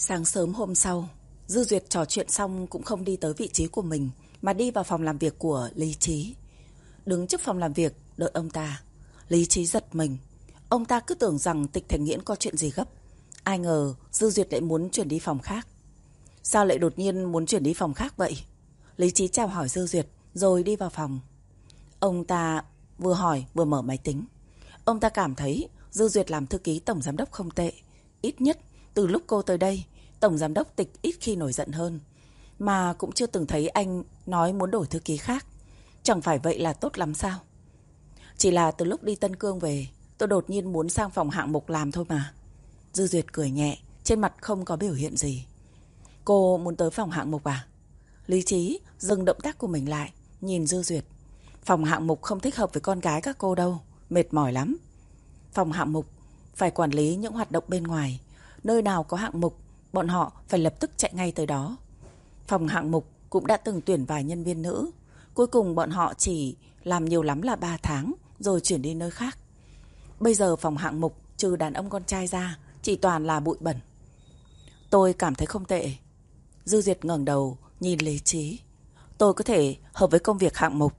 Sáng sớm hôm sau, Dư Duyệt trò chuyện xong cũng không đi tới vị trí của mình mà đi vào phòng làm việc của Lý Trí. Đứng trước phòng làm việc đợi ông ta. Lý Trí giật mình. Ông ta cứ tưởng rằng tịch thành nghiễn có chuyện gì gấp. Ai ngờ Dư Duyệt lại muốn chuyển đi phòng khác. Sao lại đột nhiên muốn chuyển đi phòng khác vậy? Lý Trí chào hỏi Dư Duyệt rồi đi vào phòng. Ông ta vừa hỏi vừa mở máy tính. Ông ta cảm thấy Dư Duyệt làm thư ký tổng giám đốc không tệ. Ít nhất từ lúc cô tới đây, tổng giám đốc tịch ít khi nổi giận hơn. Mà cũng chưa từng thấy anh nói muốn đổi thư ký khác. Chẳng phải vậy là tốt lắm sao? Chỉ là từ lúc đi Tân Cương về, tôi đột nhiên muốn sang phòng hạng mục làm thôi mà. Dư Duyệt cười nhẹ, trên mặt không có biểu hiện gì. Cô muốn tới phòng hạng mục à? Lý trí dừng động tác của mình lại, nhìn Dư Duyệt. Phòng hạng mục không thích hợp với con gái các cô đâu, mệt mỏi lắm. Phòng hạng mục phải quản lý những hoạt động bên ngoài. Nơi nào có hạng mục, bọn họ phải lập tức chạy ngay tới đó. Phòng hạng mục cũng đã từng tuyển vài nhân viên nữ. Cuối cùng bọn họ chỉ làm nhiều lắm là 3 tháng rồi chuyển đi nơi khác. Bây giờ phòng hạng mục trừ đàn ông con trai ra chỉ toàn là bụi bẩn. Tôi cảm thấy không tệ. Dư Diệt ngẩng đầu nhìn lý trí. Tôi có thể hợp với công việc hạng mục.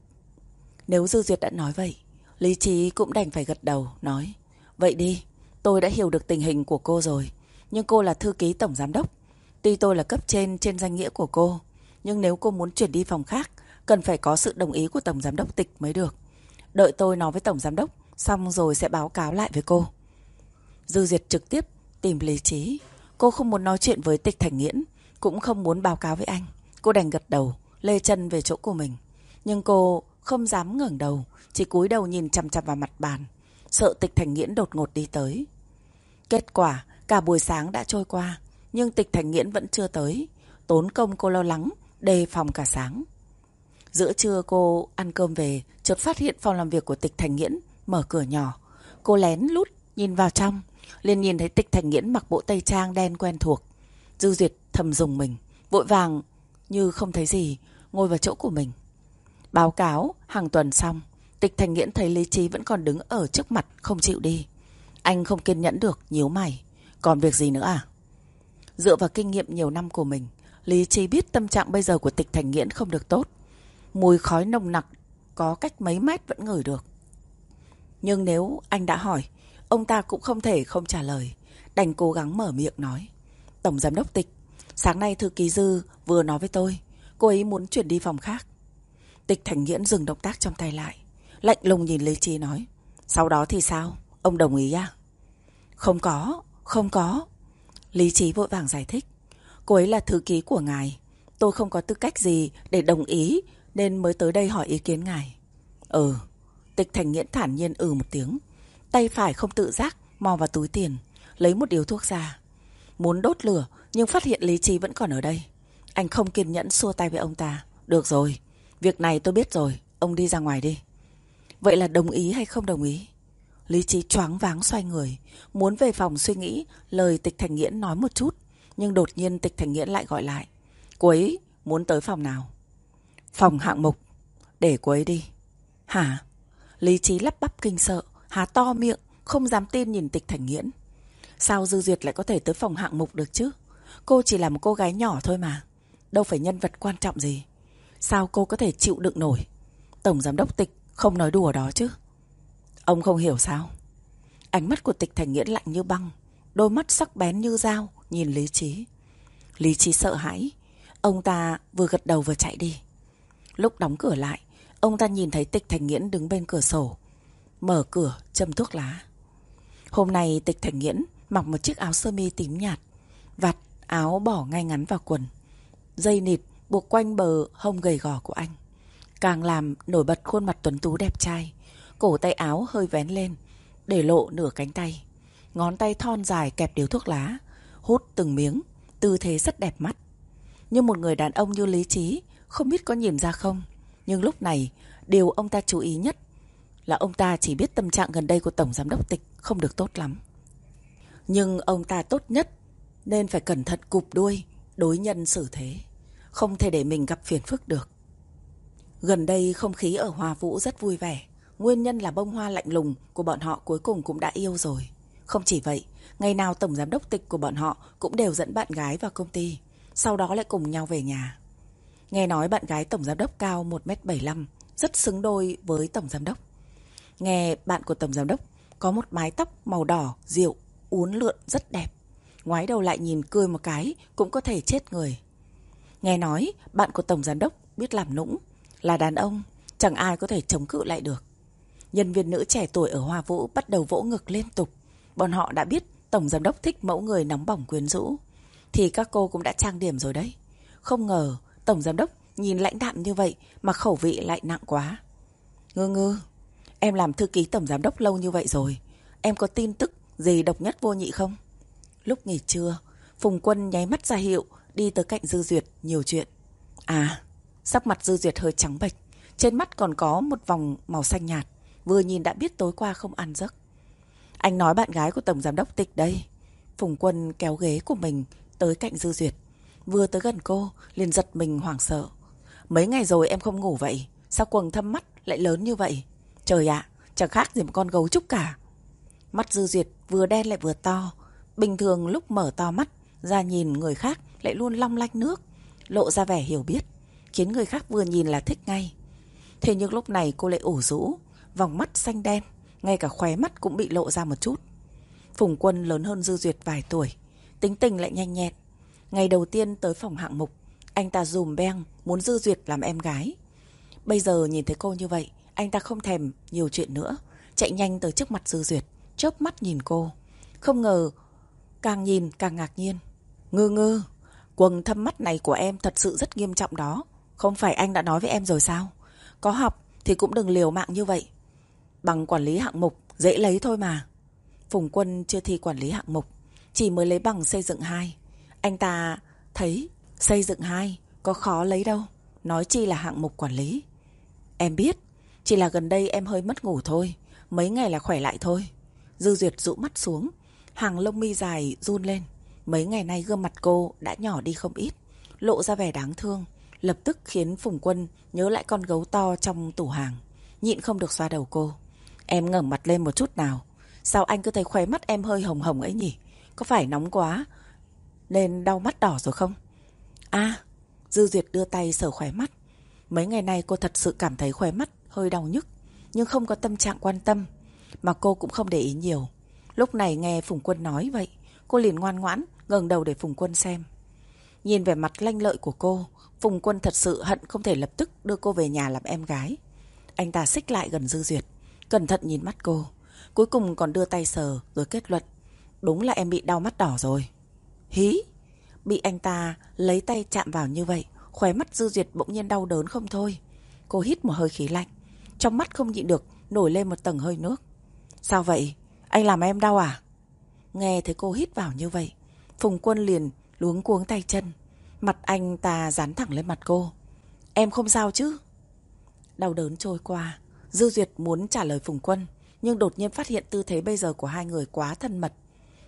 Nếu Dư diệt đã nói vậy, Lý Trí cũng đành phải gật đầu, nói Vậy đi, tôi đã hiểu được tình hình của cô rồi nhưng cô là thư ký tổng giám đốc. Tuy tôi là cấp trên trên danh nghĩa của cô, Nhưng nếu cô muốn chuyển đi phòng khác, Cần phải có sự đồng ý của tổng giám đốc tịch mới được. Đợi tôi nói với tổng giám đốc, Xong rồi sẽ báo cáo lại với cô. Dư Diệt trực tiếp tìm Lý Trí. Cô không muốn nói chuyện với tịch thành nghiễn, Cũng không muốn báo cáo với anh. Cô đành gật đầu, Lê chân về chỗ của mình. Nhưng cô không dám ngẩng đầu, chỉ cúi đầu nhìn chằm chằm vào mặt bàn. Sợ tịch thành nghiễn đột ngột đi tới. Kết quả Cả buổi sáng đã trôi qua Nhưng tịch thành nghiễn vẫn chưa tới. Tốn công cô lo lắng Đề phòng cả sáng. Giữa trưa cô ăn cơm về Chợt phát hiện phòng làm việc của tịch thành nghiễn Mở cửa nhỏ. Cô lén lút nhìn vào trong liền nhìn thấy tịch thành nghiễn mặc bộ tây trang đen quen thuộc. Dư duyệt thầm dùng mình Vội vàng như không thấy gì Ngồi vào chỗ của mình. Báo cáo hàng tuần xong Tịch Thành Nghiễn thấy Lý Trí vẫn còn đứng ở trước mặt không chịu đi. Anh không kiên nhẫn được, nhíu mày. Còn việc gì nữa à? Dựa vào kinh nghiệm nhiều năm của mình, Lý Trí biết tâm trạng bây giờ của Tịch Thành Nghiễn không được tốt. Mùi khói nồng nặc có cách mấy mét vẫn ngửi được. Nhưng nếu anh đã hỏi, ông ta cũng không thể không trả lời. Đành cố gắng mở miệng nói. Tổng giám đốc Tịch, sáng nay thư ký Dư vừa nói với tôi, cô ấy muốn chuyển đi phòng khác. Tịch Thành Nghiễn dừng động tác trong tay lại. Lạnh lùng nhìn Lý Trí nói Sau đó thì sao? Ông đồng ý à? Không có, không có. Lý Trí vội vàng giải thích. Cô ấy là thư ký của ngài. Tôi không có tư cách gì để đồng ý, Nên mới tới đây hỏi ý kiến ngài. Ừ. Tịch thành nghiễn thản nhiên ừ một tiếng. Tay phải không tự giác, mò vào túi tiền, Lấy một điếu thuốc ra. Muốn đốt lửa, nhưng phát hiện Lý Trí vẫn còn ở đây. Anh không kiên nhẫn xua tay với ông ta. Được rồi. Việc này tôi biết rồi. Ông đi ra ngoài đi. Vậy là đồng ý hay không đồng ý? Lý trí choáng váng xoay người, muốn về phòng suy nghĩ lời tịch thành nghiễn nói một chút. Nhưng đột nhiên tịch thành nghiễn lại gọi lại. Cô ấy muốn tới phòng nào? Phòng hạng mục. Để cô ấy đi. Hả? Lý trí lắp bắp kinh sợ, há to miệng, không dám tin nhìn tịch thành nghiễn. Sao Dư Duyệt lại có thể tới phòng hạng mục được chứ? Cô chỉ là một cô gái nhỏ thôi mà. Đâu phải nhân vật quan trọng gì. Sao cô có thể chịu đựng nổi? Tổng giám đốc tịch không nói đùa đó chứ Ông không hiểu sao. Ánh mắt của tịch thành nghĩa lạnh như băng, Đôi mắt sắc bén như dao, Nhìn lý trí. Lý trí sợ hãi, Ông ta vừa gật đầu vừa chạy đi. Lúc đóng cửa lại, Ông ta nhìn thấy tịch thành nghiễn đứng bên cửa sổ, Mở cửa, châm thuốc lá. Hôm nay tịch thành nghiễn Mặc một chiếc áo sơ mi tím nhạt Vặt áo bỏ ngay ngắn vào quần, Dây nịt buộc quanh bờ hông gầy gò của anh, Càng làm nổi bật khuôn mặt tuấn tú đẹp trai. Cổ tay áo hơi vén lên, Để lộ nửa cánh tay. Ngón tay thon dài kẹp điếu thuốc lá, Hút từng miếng, Tư thế rất đẹp mắt. Nhưng một người đàn ông như lý trí Không biết có nhìn ra không, Nhưng lúc này, Điều ông ta chú ý nhất Là ông ta chỉ biết tâm trạng gần đây của Tổng Giám đốc Tịch Không được tốt lắm. Nhưng ông ta tốt nhất Nên phải cẩn thận cụp đuôi, Đối nhân xử thế, Không thể để mình gặp phiền phức được. Gần đây không khí ở Hòa Vũ rất vui vẻ. Nguyên nhân là bông hoa lạnh lùng của bọn họ cuối cùng cũng đã yêu rồi. Không chỉ vậy, ngày nào tổng giám đốc tịch của bọn họ cũng đều dẫn bạn gái vào công ty, sau đó lại cùng nhau về nhà. Nghe nói bạn gái tổng giám đốc cao 1m75, rất xứng đôi với tổng giám đốc. Nghe bạn của tổng giám đốc có một mái tóc màu đỏ, rượu, uốn lượn rất đẹp. Ngoái đầu lại nhìn cười một cái cũng có thể chết người. Nghe nói bạn của tổng giám đốc biết làm nũng, là đàn ông, chẳng ai có thể chống cự lại được. Nhân viên nữ trẻ tuổi ở Hoa Vũ bắt đầu vỗ ngực liên tục. Bọn họ đã biết tổng giám đốc thích mẫu người nóng bỏng quyến rũ. Thì các cô cũng đã trang điểm rồi đấy. Không ngờ tổng giám đốc nhìn lãnh đạm như vậy mà khẩu vị lại nặng quá. Ngư ngư, em làm thư ký tổng giám đốc lâu như vậy rồi. Em có tin tức gì độc nhất vô nhị không? Lúc nghỉ trưa, Phùng Quân nháy mắt ra hiệu đi tới cạnh Dư Duyệt nhiều chuyện. À, sắc mặt Dư Duyệt hơi trắng bệch, trên mắt còn có một vòng màu xanh nhạt, vừa nhìn đã biết tối qua không ăn giấc. Anh nói bạn gái của Tổng Giám đốc Tịch đây. Phùng Quân kéo ghế của mình tới cạnh Dư Duyệt. Vừa tới gần cô, liền giật mình hoảng sợ. Mấy ngày rồi em không ngủ vậy, sao quầng thâm mắt lại lớn như vậy? Trời ạ, chẳng khác gì một con gấu trúc cả. Mắt Dư Duyệt vừa đen lại vừa to. Bình thường lúc mở to mắt, ra nhìn người khác lại luôn long lanh nước, lộ ra vẻ hiểu biết, khiến người khác vừa nhìn là thích ngay. Thế nhưng lúc này cô lại ủ rũ, vòng mắt xanh đen, ngay cả khóe mắt cũng bị lộ ra một chút. Phùng Quân lớn hơn Dư Duyệt vài tuổi, tính tình lại nhanh nhẹn. Ngày đầu tiên tới phòng hạng mục, anh ta dùm beng muốn Dư Duyệt làm em gái. Bây giờ nhìn thấy cô như vậy, anh ta không thèm nhiều chuyện nữa, chạy nhanh tới trước mặt Dư Duyệt, chớp mắt nhìn cô. Không ngờ, càng nhìn càng ngạc nhiên. Ngư ngư, quần thâm mắt này của em thật sự rất nghiêm trọng đó. Không phải anh đã nói với em rồi sao? Có học thì cũng đừng liều mạng như vậy. Bằng quản lý hạng mục, dễ lấy thôi mà. Phùng Quân chưa thi quản lý hạng mục, chỉ mới lấy bằng xây dựng 2. Anh ta thấy xây dựng 2 có khó lấy đâu, nói chi là hạng mục quản lý. Em biết, chỉ là gần đây em hơi mất ngủ thôi, mấy ngày là khỏe lại thôi. Dư Duyệt dụ mắt xuống, hàng lông mi dài run lên. Mấy ngày nay gương mặt cô đã nhỏ đi không ít, lộ ra vẻ đáng thương, lập tức khiến Phùng Quân nhớ lại con gấu to trong tủ hàng. Nhịn không được xoa đầu cô. Em ngẩng mặt lên một chút nào. Sao anh cứ thấy khóe mắt em hơi hồng hồng ấy nhỉ? Có phải nóng quá nên đau mắt đỏ rồi không? À, Dư Duyệt đưa tay sờ khóe mắt. Mấy ngày nay cô thật sự cảm thấy khóe mắt hơi đau nhức, nhưng không có tâm trạng quan tâm, mà cô cũng không để ý nhiều. Lúc này nghe Phùng Quân nói vậy, cô liền ngoan ngoãn ngẩng đầu để Phùng Quân xem. Nhìn vẻ mặt lanh lợi của cô, Phùng Quân thật sự hận không thể lập tức đưa cô về nhà làm em gái. Anh ta xích lại gần Dư Duyệt, cẩn thận nhìn mắt cô. Cuối cùng còn đưa tay sờ rồi kết luận. Đúng là em bị đau mắt đỏ rồi. Hí! Bị anh ta lấy tay chạm vào như vậy, khóe mắt Dư Duyệt bỗng nhiên đau đớn không thôi. Cô hít một hơi khí lạnh. Trong mắt không nhịn được, nổi lên một tầng hơi nước. Sao vậy? Anh làm em đau à? Nghe thấy cô hít vào như vậy, Phùng Quân liền luống cuống tay chân. Mặt anh ta dán thẳng lên mặt cô. Em không sao chứ? Đau đớn trôi qua. Dư Duyệt muốn trả lời Phùng Quân, nhưng đột nhiên phát hiện tư thế bây giờ của hai người quá thân mật.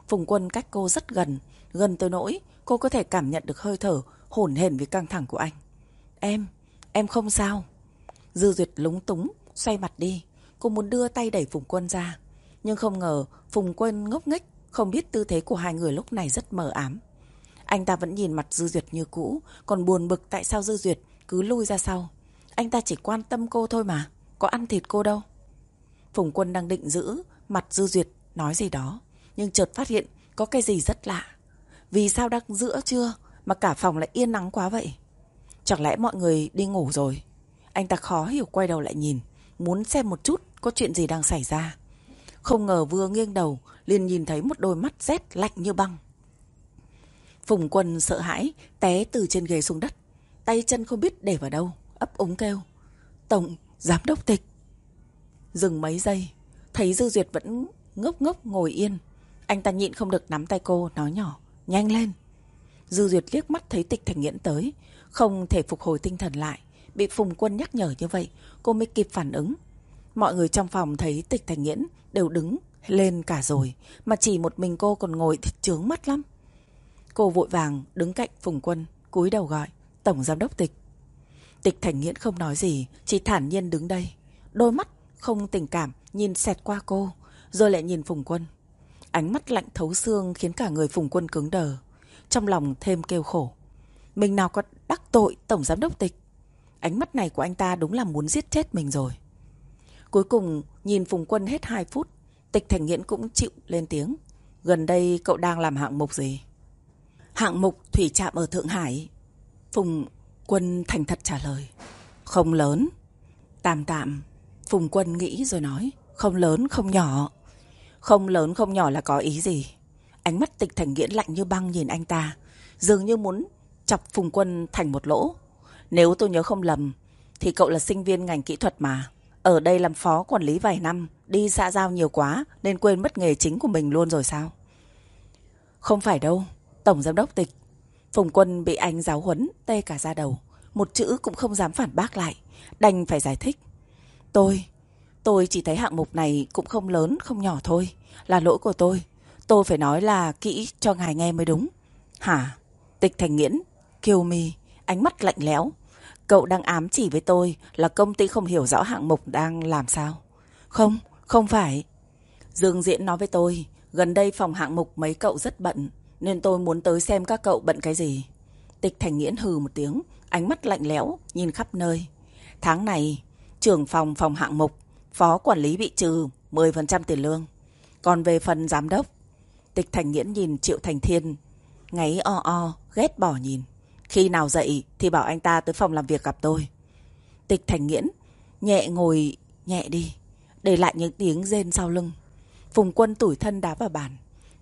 Phùng Quân cách cô rất gần, gần tới nỗi cô có thể cảm nhận được hơi thở hổn hển vì căng thẳng của anh. Em, em không sao. Dư Duyệt lúng túng, xoay mặt đi. Cô muốn đưa tay đẩy Phùng Quân ra. Nhưng không ngờ Phùng Quân ngốc nghếch, không biết tư thế của hai người lúc này rất mờ ám. Anh ta vẫn nhìn mặt Dư Duyệt như cũ, còn buồn bực tại sao Dư Duyệt cứ lui ra sau. Anh ta chỉ quan tâm cô thôi mà, có ăn thịt cô đâu. Phùng Quân đang định giữ mặt Dư Duyệt nói gì đó, nhưng chợt phát hiện có cái gì rất lạ. Vì sao đang giữa trưa mà cả phòng lại yên nắng quá vậy? Chẳng lẽ mọi người đi ngủ rồi? Anh ta khó hiểu quay đầu lại nhìn, muốn xem một chút có chuyện gì đang xảy ra. Không ngờ vừa nghiêng đầu, liền nhìn thấy một đôi mắt rét lạnh như băng. Phùng Quân sợ hãi, té từ trên ghế xuống đất. Tay chân không biết để vào đâu, ấp ống kêu. Tổng, giám đốc tịch. Dừng mấy giây, thấy Dư Duyệt vẫn ngốc ngốc ngồi yên. Anh ta nhịn không được nắm tay cô, nói nhỏ, nhanh lên. Dư Duyệt liếc mắt thấy tịch thành nghiễn tới, không thể phục hồi tinh thần lại. Bị Phùng Quân nhắc nhở như vậy, cô mới kịp phản ứng. Mọi người trong phòng thấy tịch thành nghiễn đều đứng lên cả rồi, mà chỉ một mình cô còn ngồi thì trướng mắt lắm. Cô vội vàng đứng cạnh Phùng Quân, cúi đầu gọi, Tổng Giám đốc Tịch. Tịch Thành Nghiễn không nói gì, chỉ thản nhiên đứng đây. Đôi mắt không tình cảm nhìn xẹt qua cô, rồi lại nhìn Phùng Quân. Ánh mắt lạnh thấu xương khiến cả người Phùng Quân cứng đờ. Trong lòng thêm kêu khổ. Mình nào có đắc tội Tổng Giám Đốc Tịch. Ánh mắt này của anh ta đúng là muốn giết chết mình rồi. Cuối cùng nhìn Phùng Quân hết 2 phút. Tịch Thành Nghiễn cũng chịu lên tiếng. Gần đây cậu đang làm hạng mục gì? Hạng mục thủy trạm ở Thượng Hải. Phùng Quân thành thật trả lời. Không lớn. Tạm tạm. Phùng Quân nghĩ rồi nói. Không lớn, không nhỏ. Không lớn, không nhỏ là có ý gì? Ánh mắt tịch thành nghiễn lạnh như băng nhìn anh ta. Dường như muốn chọc Phùng Quân thành một lỗ. Nếu tôi nhớ không lầm, thì cậu là sinh viên ngành kỹ thuật mà. Ở đây làm phó quản lý vài năm, đi xã giao nhiều quá nên quên mất nghề chính của mình luôn rồi sao? Không phải đâu, Tổng Giám đốc Tịch. Phùng Quân bị anh giáo huấn, tê cả ra đầu. Một chữ cũng không dám phản bác lại, đành phải giải thích. Tôi, tôi chỉ thấy hạng mục này cũng không lớn, không nhỏ thôi. Là lỗi của tôi. Tôi phải nói là kỹ cho ngài nghe mới đúng. Hả? Tịch Thành Nghiễn, kiều mi, ánh mắt lạnh lẽo. Cậu đang ám chỉ với tôi là công ty không hiểu rõ hạng mục đang làm sao. Không, không phải. Dương Diễn nói với tôi, gần đây phòng hạng mục mấy cậu rất bận, nên tôi muốn tới xem các cậu bận cái gì. Tịch Thành Nghiễn hừ một tiếng, ánh mắt lạnh lẽo, nhìn khắp nơi. Tháng này, trưởng phòng phòng hạng mục, phó quản lý bị trừ 10% tiền lương. Còn về phần giám đốc, Tịch Thành Nghiễn nhìn Triệu Thành Thiên, ngáy o o, ghét bỏ nhìn. Khi nào dậy thì bảo anh ta tới phòng làm việc gặp tôi. Tịch Thành Nghiễn, nhẹ ngồi, nhẹ đi, để lại những tiếng rên sau lưng. Phùng quân tủi thân đá vào bàn.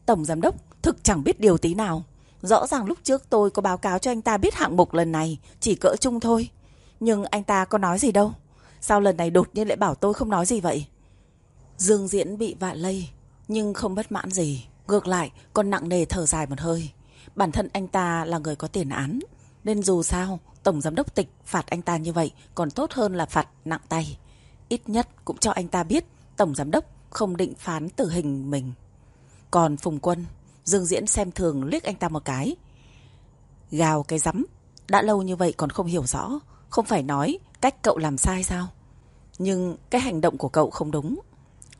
Tổng giám đốc thực chẳng biết điều tí nào. Rõ ràng lúc trước tôi có báo cáo cho anh ta biết hạng mục lần này chỉ cỡ chung thôi. Nhưng anh ta có nói gì đâu. Sao lần này đột nhiên lại bảo tôi không nói gì vậy? Dương Diễn bị vạ lây, nhưng không bất mãn gì. Ngược lại, còn nặng nề thở dài một hơi. Bản thân anh ta là người có tiền án. Nên dù sao, Tổng Giám đốc Tịch phạt anh ta như vậy còn tốt hơn là phạt nặng tay. Ít nhất cũng cho anh ta biết Tổng Giám đốc không định phán tử hình mình. Còn Phùng Quân, Dương Diễn xem thường liếc anh ta một cái. Gào cái rắm, đã lâu như vậy còn không hiểu rõ, không phải nói cách cậu làm sai sao? Nhưng cái hành động của cậu không đúng.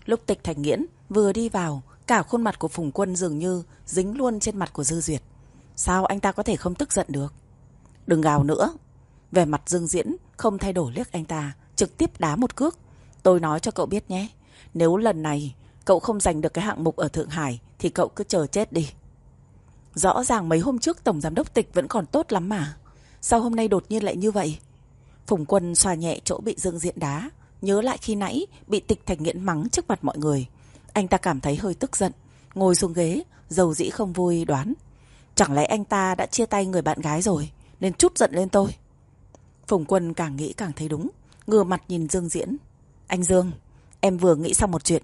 Lúc tịch thành nghiễn vừa đi vào, cả khuôn mặt của Phùng Quân dường như dính luôn trên mặt của Dư Duyệt. Sao anh ta có thể không tức giận được? Đừng gào nữa. Về mặt Dương Diễn không thay đổi liếc anh ta, trực tiếp đá một cước. Tôi nói cho cậu biết nhé, nếu lần này cậu không giành được cái hạng mục ở Thượng Hải thì cậu cứ chờ chết đi. Rõ ràng mấy hôm trước Tổng Giám đốc Tịch vẫn còn tốt lắm mà. Sao hôm nay đột nhiên lại như vậy? Phùng Quân xoa nhẹ chỗ bị Dương Diễn đá. Nhớ lại khi nãy bị Tịch Thành Nghiễn mắng trước mặt mọi người. Anh ta cảm thấy hơi tức giận. Ngồi xuống ghế, dầu dĩ không vui đoán. Chẳng lẽ anh ta đã chia tay người bạn gái rồi, nên chút giận lên tôi. Phùng Quân càng nghĩ càng thấy đúng. Ngừa mặt nhìn Dương Diễn. Anh Dương, em vừa nghĩ xong một chuyện.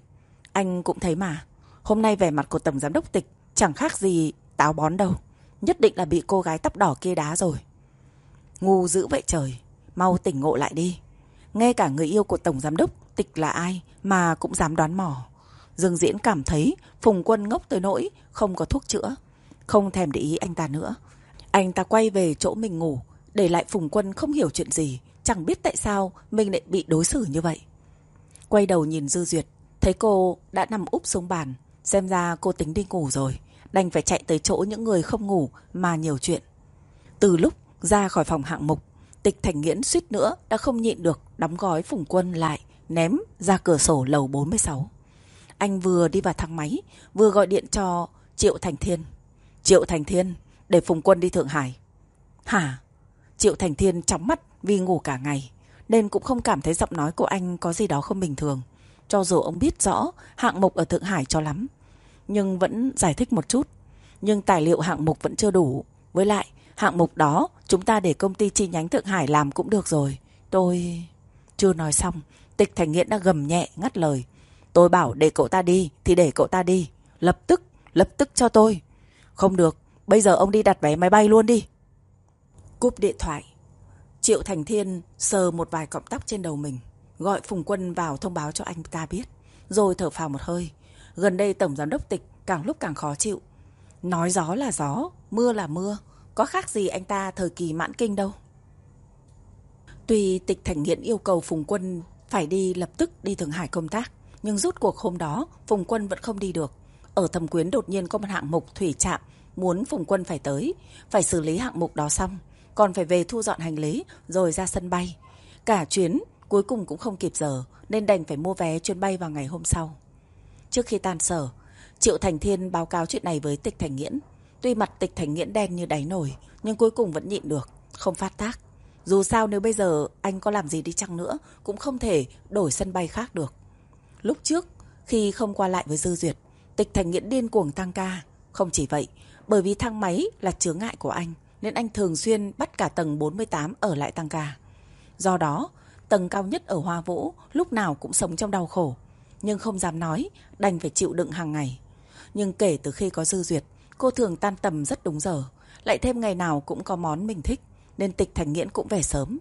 Anh cũng thấy mà. Hôm nay vẻ mặt của Tổng Giám đốc Tịch chẳng khác gì táo bón đâu. Nhất định là bị cô gái tóc đỏ kia đá rồi. Ngu dữ vậy trời. Mau tỉnh ngộ lại đi. Ngay cả người yêu của Tổng Giám đốc Tịch là ai mà cũng dám đoán mò. Dương Diễn cảm thấy Phùng Quân ngốc tới nỗi không có thuốc chữa. Không thèm để ý anh ta nữa. Anh ta quay về chỗ mình ngủ, để lại Phùng Quân không hiểu chuyện gì, chẳng biết tại sao mình lại bị đối xử như vậy. Quay đầu nhìn Dư Duyệt, thấy cô đã nằm úp xuống bàn, xem ra cô tính đi ngủ rồi, đành phải chạy tới chỗ những người không ngủ mà nhiều chuyện. Từ lúc ra khỏi phòng hạng mục, Tịch Thành Nghiễn suýt nữa đã không nhịn được đóng gói Phùng Quân lại, ném ra cửa sổ lầu 46. Anh vừa đi vào thang máy, vừa gọi điện cho Triệu Thành Thiên. Triệu Thành Thiên, để Phùng Quân đi Thượng Hải. Hả? Triệu Thành Thiên chóng mắt vì ngủ cả ngày, nên cũng không cảm thấy giọng nói của anh có gì đó không bình thường. Cho dù ông biết rõ hạng mục ở Thượng Hải cho lắm, nhưng vẫn giải thích một chút. Nhưng tài liệu hạng mục vẫn chưa đủ. Với lại, hạng mục đó chúng ta để công ty chi nhánh Thượng Hải làm cũng được rồi. Tôi... Chưa nói xong, Tịch Thành Nghiện đã gầm nhẹ ngắt lời. Tôi bảo để cậu ta đi thì để cậu ta đi. Lập tức, lập tức cho tôi. Không được, bây giờ ông đi đặt vé máy bay luôn đi. Cúp điện thoại. Triệu Thành Thiên sờ một vài cọng tóc trên đầu mình. Gọi Phùng Quân vào thông báo cho anh ta biết. Rồi thở phào một hơi. Gần đây Tổng Giám đốc Tịch càng lúc càng khó chịu. Nói gió là gió, mưa là mưa. Có khác gì anh ta thời kỳ mãn kinh đâu. Tuy Tịch Thành Nghiện yêu cầu Phùng Quân phải đi lập tức đi Thượng Hải công tác. Nhưng rút cuộc hôm đó Phùng Quân vẫn không đi được. ở thẩm quyến đột nhiên có một hạng mục thủy trạm muốn Phùng Quân phải tới, phải xử lý hạng mục đó xong, còn phải về thu dọn hành lý rồi ra sân bay. Cả chuyến cuối cùng cũng không kịp giờ nên đành phải mua vé chuyến bay vào ngày hôm sau. Trước khi tan sở, Triệu Thành Thiên báo cáo chuyện này với Tịch Thành Nghiễn. Tuy mặt Tịch Thành Nghiễn đen như đáy nổi, nhưng cuối cùng vẫn nhịn được, không phát tác. Dù sao nếu bây giờ anh có làm gì đi chăng nữa, cũng không thể đổi sân bay khác được. Lúc trước, khi không qua lại với Dư Duyệt, Tịch Thành Nghiễn điên cuồng tăng ca. Không chỉ vậy, bởi vì thang máy là chướng ngại của anh, nên anh thường xuyên bắt cả tầng 48 ở lại tăng ca. Do đó, tầng cao nhất ở Hoa Vũ lúc nào cũng sống trong đau khổ, nhưng không dám nói, đành phải chịu đựng hàng ngày. Nhưng kể từ khi có Dư Duyệt, cô thường tan tầm rất đúng giờ, lại thêm ngày nào cũng có món mình thích, nên tịch thành nghiễn cũng về sớm.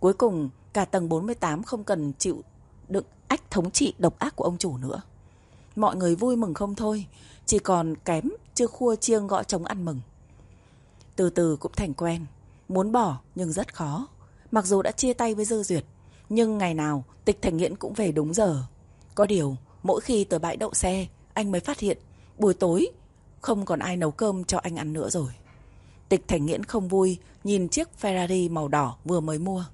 Cuối cùng, cả tầng 48 không cần chịu đựng ách thống trị độc ác của ông chủ nữa. Mọi người vui mừng không thôi, chỉ còn kém chưa khua chiêng gõ trống ăn mừng. Từ từ cũng thành quen, muốn bỏ nhưng rất khó. Mặc dù đã chia tay với Dư Duyệt, nhưng ngày nào Tịch Thành Nghiễn cũng về đúng giờ. Có điều, mỗi khi tới bãi đậu xe, anh mới phát hiện buổi tối không còn ai nấu cơm cho anh ăn nữa rồi. Tịch Thành Nghiễn không vui nhìn chiếc Ferrari màu đỏ vừa mới mua.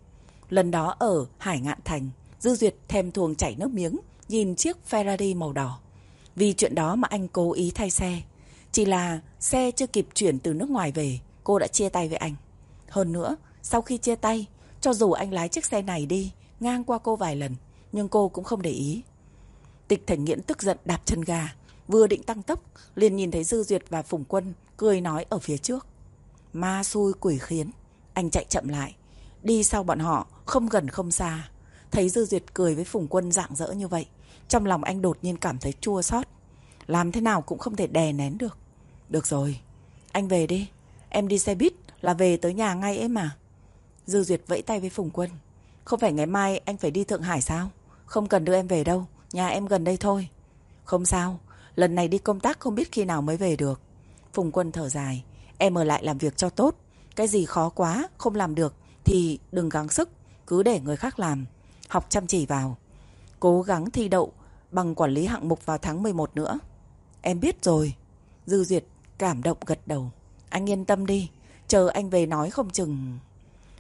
Lần đó ở Hải Ngạn Thành, Dư Duyệt thèm thuồng chảy nước miếng nhìn chiếc Ferrari màu đỏ. Vì chuyện đó mà anh cố ý thay xe. Chỉ là xe chưa kịp chuyển từ nước ngoài về, cô đã chia tay với anh. Hơn nữa, sau khi chia tay, cho dù anh lái chiếc xe này đi, ngang qua cô vài lần, nhưng cô cũng không để ý. Tịch Thành Nghiễn tức giận đạp chân gà, vừa định tăng tốc, liền nhìn thấy Dư Duyệt và Phùng Quân cười nói ở phía trước. Ma xui quỷ khiến, anh chạy chậm lại, đi sau bọn họ, không gần không xa. Thấy Dư Duyệt cười với Phùng Quân dạng dỡ như vậy, trong lòng anh đột nhiên cảm thấy chua xót Làm thế nào cũng không thể đè nén được. Được rồi, anh về đi. Em đi xe buýt là về tới nhà ngay ấy mà. Dư Duyệt vẫy tay với Phùng Quân. Không phải ngày mai anh phải đi Thượng Hải sao? Không cần đưa em về đâu, nhà em gần đây thôi. Không sao, lần này đi công tác không biết khi nào mới về được. Phùng Quân thở dài, em ở lại làm việc cho tốt. Cái gì khó quá, không làm được thì đừng gắng sức, cứ để người khác làm. Học chăm chỉ vào. Cố gắng thi đậu bằng quản lý hạng mục vào tháng 11 nữa. Em biết rồi. Dư Duyệt cảm động gật đầu. Anh yên tâm đi, chờ anh về nói không chừng...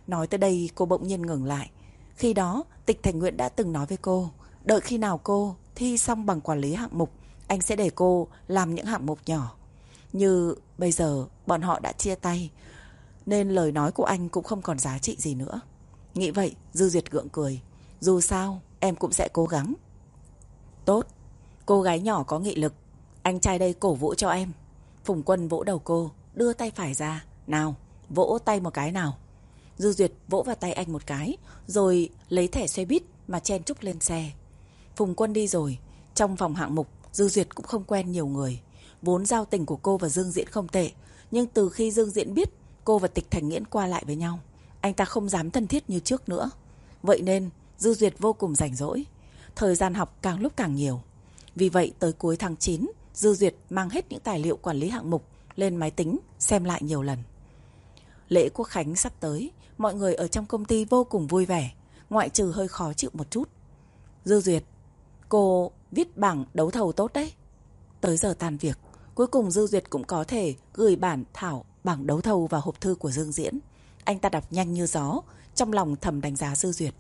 Nói tới đây cô bỗng nhiên ngừng lại. Khi đó, Tịch Thành Nguyện đã từng nói với cô, đợi khi nào cô thi xong bằng quản lý hạng mục, anh sẽ để cô làm những hạng mục nhỏ. Như bây giờ bọn họ đã chia tay, nên lời nói của anh cũng không còn giá trị gì nữa. Nghĩ vậy, Dư Duyệt gượng cười. Dù sao, em cũng sẽ cố gắng. Tốt, cô gái nhỏ có nghị lực. Anh trai đây cổ vũ cho em. Phùng Quân vỗ đầu cô, đưa tay phải ra. Nào, vỗ tay một cái nào. Dư Duyệt vỗ vào tay anh một cái, rồi lấy thẻ xe buýt mà chen trúc lên xe. Phùng Quân đi rồi, trong phòng hạng mục, Dư Duyệt cũng không quen nhiều người. Vốn giao tình của cô và Dương Diễn không tệ, nhưng từ khi Dương Diễn biết cô và Tịch Thành Nghiễn qua lại với nhau, anh ta không dám thân thiết như trước nữa. Vậy nên, Dư Duyệt vô cùng rảnh rỗi. Thời gian học càng lúc càng nhiều. Vì vậy, tới cuối tháng 9, Dư Duyệt mang hết những tài liệu quản lý hạng mục lên máy tính xem lại nhiều lần. Lễ quốc khánh sắp tới, mọi người ở trong công ty vô cùng vui vẻ, ngoại trừ hơi khó chịu một chút. Dư Duyệt, cô viết bảng đấu thầu tốt đấy. Tới giờ tan việc, cuối cùng Dư Duyệt cũng có thể gửi bản thảo bảng đấu thầu vào hộp thư của Dương Diễn. Anh ta đọc nhanh như gió, trong lòng thầm đánh giá Dư Duyệt.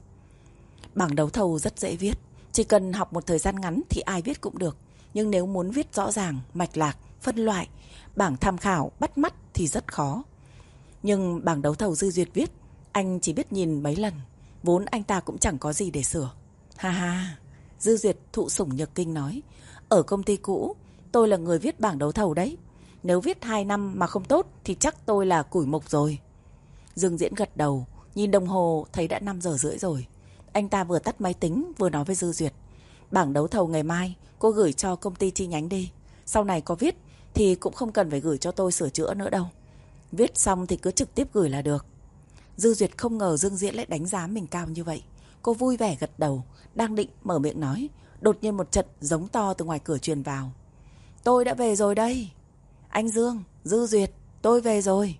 Bảng đấu thầu rất dễ viết, chỉ cần học một thời gian ngắn thì ai viết cũng được. Nhưng nếu muốn viết rõ ràng, mạch lạc, phân loại, bảng tham khảo, bắt mắt thì rất khó. Nhưng bảng đấu thầu Dư Duyệt viết, anh chỉ biết nhìn mấy lần, vốn anh ta cũng chẳng có gì để sửa. Ha ha, Dư Duyệt thụ sủng nhược kinh nói, ở công ty cũ, tôi là người viết bảng đấu thầu đấy. Nếu viết 2 năm mà không tốt thì chắc tôi là củi mục rồi. Dương Diễn gật đầu, nhìn đồng hồ thấy đã 5 giờ rưỡi rồi. Anh ta vừa tắt máy tính vừa nói với Dư Duyệt. Bảng đấu thầu ngày mai cô gửi cho công ty chi nhánh đi. Sau này có viết thì cũng không cần phải gửi cho tôi sửa chữa nữa đâu. Viết xong thì cứ trực tiếp gửi là được. Dư Duyệt không ngờ Dương Diễn lại đánh giá mình cao như vậy. Cô vui vẻ gật đầu, đang định mở miệng nói. Đột nhiên một trận giống to từ ngoài cửa truyền vào. Tôi đã về rồi đây. Anh Dương, Dư Duyệt, tôi về rồi.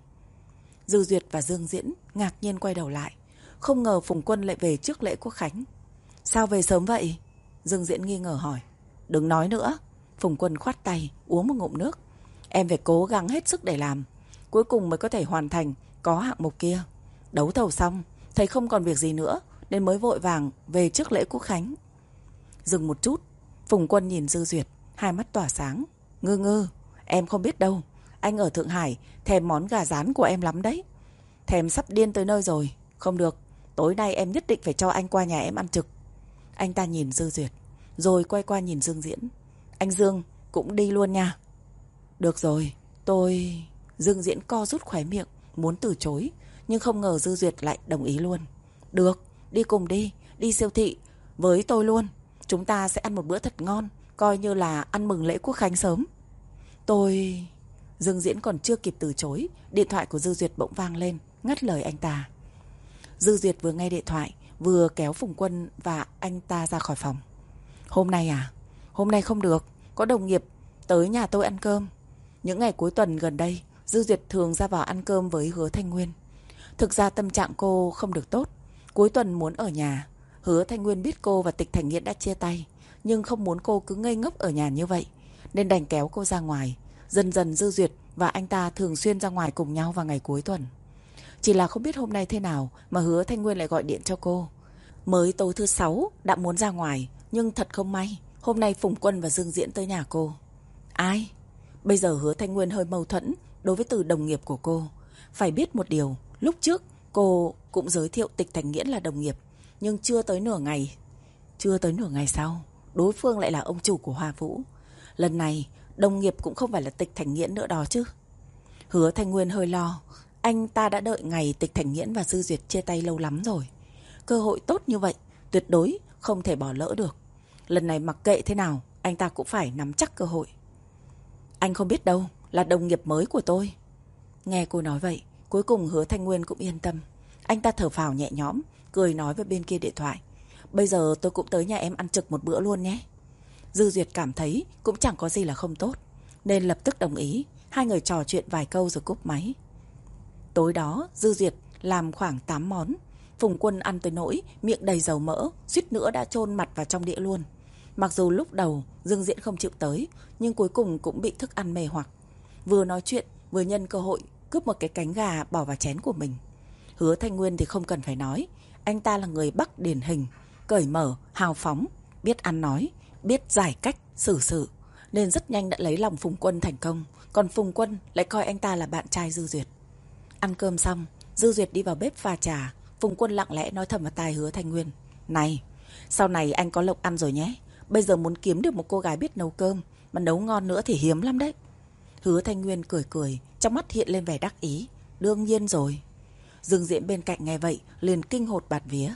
Dư Duyệt và Dương Diễn ngạc nhiên quay đầu lại. Không ngờ Phùng Quân lại về trước lễ quốc khánh. Sao về sớm vậy? Dương Diễn nghi ngờ hỏi. Đừng nói nữa. Phùng Quân khoát tay, uống một ngụm nước. Em phải cố gắng hết sức để làm. Cuối cùng mới có thể hoàn thành có hạng mục kia. Đấu thầu xong, thấy không còn việc gì nữa, nên mới vội vàng về trước lễ quốc khánh. Dừng một chút, Phùng Quân nhìn Dư Duyệt, hai mắt tỏa sáng. Ngư ngư, em không biết đâu. Anh ở Thượng Hải thèm món gà rán của em lắm đấy. Thèm sắp điên tới nơi rồi. Không được, tối nay em nhất định phải cho anh qua nhà em ăn trực. Anh ta nhìn Dư Duyệt, rồi quay qua nhìn Dương Diễn. Anh Dương cũng đi luôn nha. Được rồi, tôi... Dương Diễn co rút khóe miệng, muốn từ chối, nhưng không ngờ Dư Duyệt lại đồng ý luôn. Được, đi cùng đi, đi siêu thị, với tôi luôn. Chúng ta sẽ ăn một bữa thật ngon, coi như là ăn mừng lễ quốc khánh sớm. Tôi... Dương Diễn còn chưa kịp từ chối, điện thoại của Dư Duyệt bỗng vang lên, ngắt lời anh ta. Dư Duyệt vừa nghe điện thoại, vừa kéo Phùng Quân và anh ta ra khỏi phòng. Hôm nay à? Hôm nay không được, có đồng nghiệp tới nhà tôi ăn cơm. Những ngày cuối tuần gần đây, Dư Duyệt thường ra vào ăn cơm với Hứa Thanh Nguyên. Thực ra tâm trạng cô không được tốt, cuối tuần muốn ở nhà. Hứa Thanh Nguyên biết cô và Tịch Thành Nghiễn đã chia tay, nhưng không muốn cô cứ ngây ngốc ở nhà như vậy, nên đành kéo cô ra ngoài. Dần dần Dư Duyệt và anh ta thường xuyên ra ngoài cùng nhau vào ngày cuối tuần. Chỉ là không biết hôm nay thế nào mà hứa Thanh Nguyên lại gọi điện cho cô. Mới tối thứ sáu đã muốn ra ngoài, nhưng thật không may, hôm nay Phùng Quân và Dương Diễn tới nhà cô. Ai? Bây giờ hứa Thanh Nguyên hơi mâu thuẫn đối với từ đồng nghiệp của cô. Phải biết một điều, lúc trước cô cũng giới thiệu Tịch Thành Nghiễn là đồng nghiệp, nhưng chưa tới nửa ngày. Chưa tới nửa ngày sau, đối phương lại là ông chủ của Hoa Vũ. Lần này, đồng nghiệp cũng không phải là Tịch Thành Nghiễn nữa đó chứ. Hứa Thanh Nguyên hơi lo, anh ta đã đợi ngày Tịch Thành Nghiễn và Dư Duyệt chia tay lâu lắm rồi. Cơ hội tốt như vậy, tuyệt đối không thể bỏ lỡ được. Lần này mặc kệ thế nào, anh ta cũng phải nắm chắc cơ hội. Anh không biết đâu, là đồng nghiệp mới của tôi. Nghe cô nói vậy, cuối cùng hứa Thanh Nguyên cũng yên tâm. Anh ta thở phào nhẹ nhõm, cười nói với bên kia điện thoại. Bây giờ tôi cũng tới nhà em ăn trực một bữa luôn nhé. Dư Duyệt cảm thấy cũng chẳng có gì là không tốt, nên lập tức đồng ý. Hai người trò chuyện vài câu rồi cúp máy. Tối đó, Dư Duyệt làm khoảng 8 món. Phùng Quân ăn tới nỗi, miệng đầy dầu mỡ, suýt nữa đã chôn mặt vào trong đĩa luôn. Mặc dù lúc đầu Dương Diễn không chịu tới, nhưng cuối cùng cũng bị thức ăn mê hoặc. Vừa nói chuyện, vừa nhân cơ hội cướp một cái cánh gà bỏ vào chén của mình. Hứa Thanh Nguyên thì không cần phải nói, anh ta là người Bắc điển hình, cởi mở, hào phóng, biết ăn nói, biết giải cách, xử sự, nên rất nhanh đã lấy lòng Phùng Quân thành công, còn Phùng Quân lại coi anh ta là bạn trai Dư Duyệt. Ăn cơm xong, Dư Duyệt đi vào bếp pha trà, Phùng Quân lặng lẽ nói thầm vào tai Hứa Thanh Nguyên. Này, sau này anh có lộc ăn rồi nhé. Bây giờ muốn kiếm được một cô gái biết nấu cơm, mà nấu ngon nữa thì hiếm lắm đấy. Hứa Thanh Nguyên cười cười, trong mắt hiện lên vẻ đắc ý. Đương nhiên rồi. Dương Diễn bên cạnh nghe vậy, liền kinh hột bạt vía.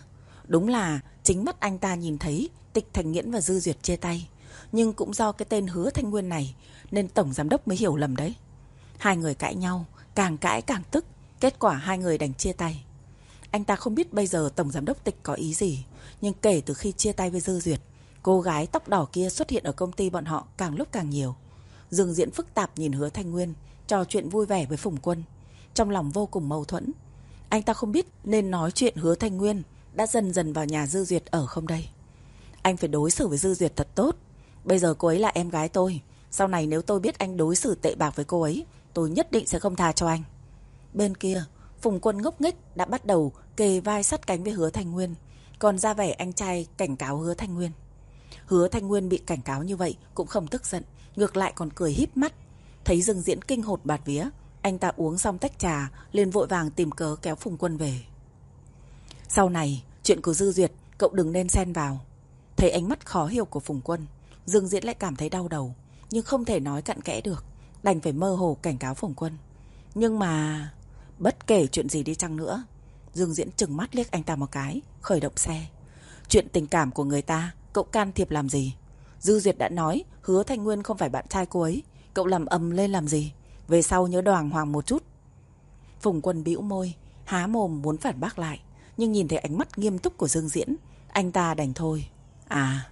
Đúng là chính mắt anh ta nhìn thấy Tịch Thành Nghiễn và Dư Duyệt chia tay. Nhưng cũng do cái tên Hứa Thanh Nguyên này, nên Tổng Giám Đốc mới hiểu lầm đấy. Hai người cãi nhau, càng cãi càng tức, kết quả hai người đành chia tay. Anh ta không biết bây giờ Tổng Giám Đốc Tịch có ý gì, nhưng kể từ khi chia tay với Dư Duyệt, cô gái tóc đỏ kia xuất hiện ở công ty bọn họ càng lúc càng nhiều. Dương Diễn phức tạp nhìn hứa Thanh Nguyên, trò chuyện vui vẻ với Phùng Quân. Trong lòng vô cùng mâu thuẫn. Anh ta không biết nên nói chuyện hứa Thanh Nguyên đã dần dần vào nhà Dư Duyệt ở không đây. Anh phải đối xử với Dư Duyệt thật tốt. Bây giờ cô ấy là em gái tôi. Sau này nếu tôi biết anh đối xử tệ bạc với cô ấy, tôi nhất định sẽ không tha cho anh. Bên kia, Phùng Quân ngốc nghếch đã bắt đầu kề vai sắt cánh với Hứa Thanh Nguyên, còn ra vẻ anh trai cảnh cáo Hứa Thanh Nguyên. Hứa Thanh Nguyên bị cảnh cáo như vậy cũng không tức giận, ngược lại còn cười híp mắt. Thấy Dương Diễn kinh hột bạt vía, anh ta uống xong tách trà, liền vội vàng tìm cớ kéo Phùng Quân về. Sau này, chuyện của Dư Duyệt, cậu đừng nên xen vào. Thấy ánh mắt khó hiểu của Phùng Quân, Dương Diễn lại cảm thấy đau đầu, nhưng không thể nói cặn kẽ được, đành phải mơ hồ cảnh cáo Phùng Quân. Nhưng mà... Bất kể chuyện gì đi chăng nữa Dương Diễn chừng mắt liếc anh ta một cái Khởi động xe Chuyện tình cảm của người ta Cậu can thiệp làm gì Dư Duyệt đã nói Hứa Thanh Nguyên không phải bạn trai cô ấy Cậu làm ầm lên làm gì Về sau nhớ đoàn hoàng một chút Phùng quân bĩu môi Há mồm muốn phản bác lại Nhưng nhìn thấy ánh mắt nghiêm túc của Dương Diễn Anh ta đành thôi À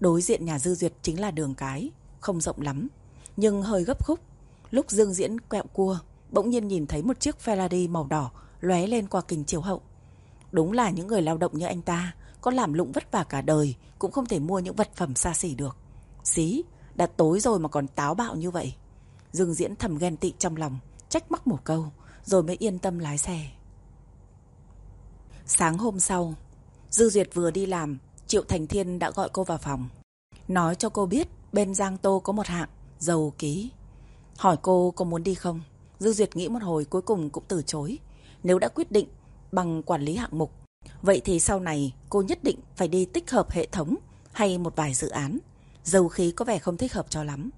Đối diện nhà Dư Duyệt chính là đường cái Không rộng lắm Nhưng hơi gấp khúc Lúc Dương Diễn quẹo cua bỗng nhiên nhìn thấy một chiếc Ferrari màu đỏ lóe lên qua kính chiều hậu. Đúng là những người lao động như anh ta, có làm lụng vất vả cả đời, cũng không thể mua những vật phẩm xa xỉ được. Xí, đã tối rồi mà còn táo bạo như vậy. Dương Diễn thầm ghen tị trong lòng, trách mắc một câu, rồi mới yên tâm lái xe. Sáng hôm sau, Dư Duyệt vừa đi làm, Triệu Thành Thiên đã gọi cô vào phòng. Nói cho cô biết bên Giang Tô có một hạng, dầu ký. Hỏi cô có muốn đi không? Dư Duyệt nghĩ một hồi cuối cùng cũng từ chối. Nếu đã quyết định bằng quản lý hạng mục, vậy thì sau này cô nhất định phải đi tích hợp hệ thống hay một vài dự án. Dầu khí có vẻ không thích hợp cho lắm.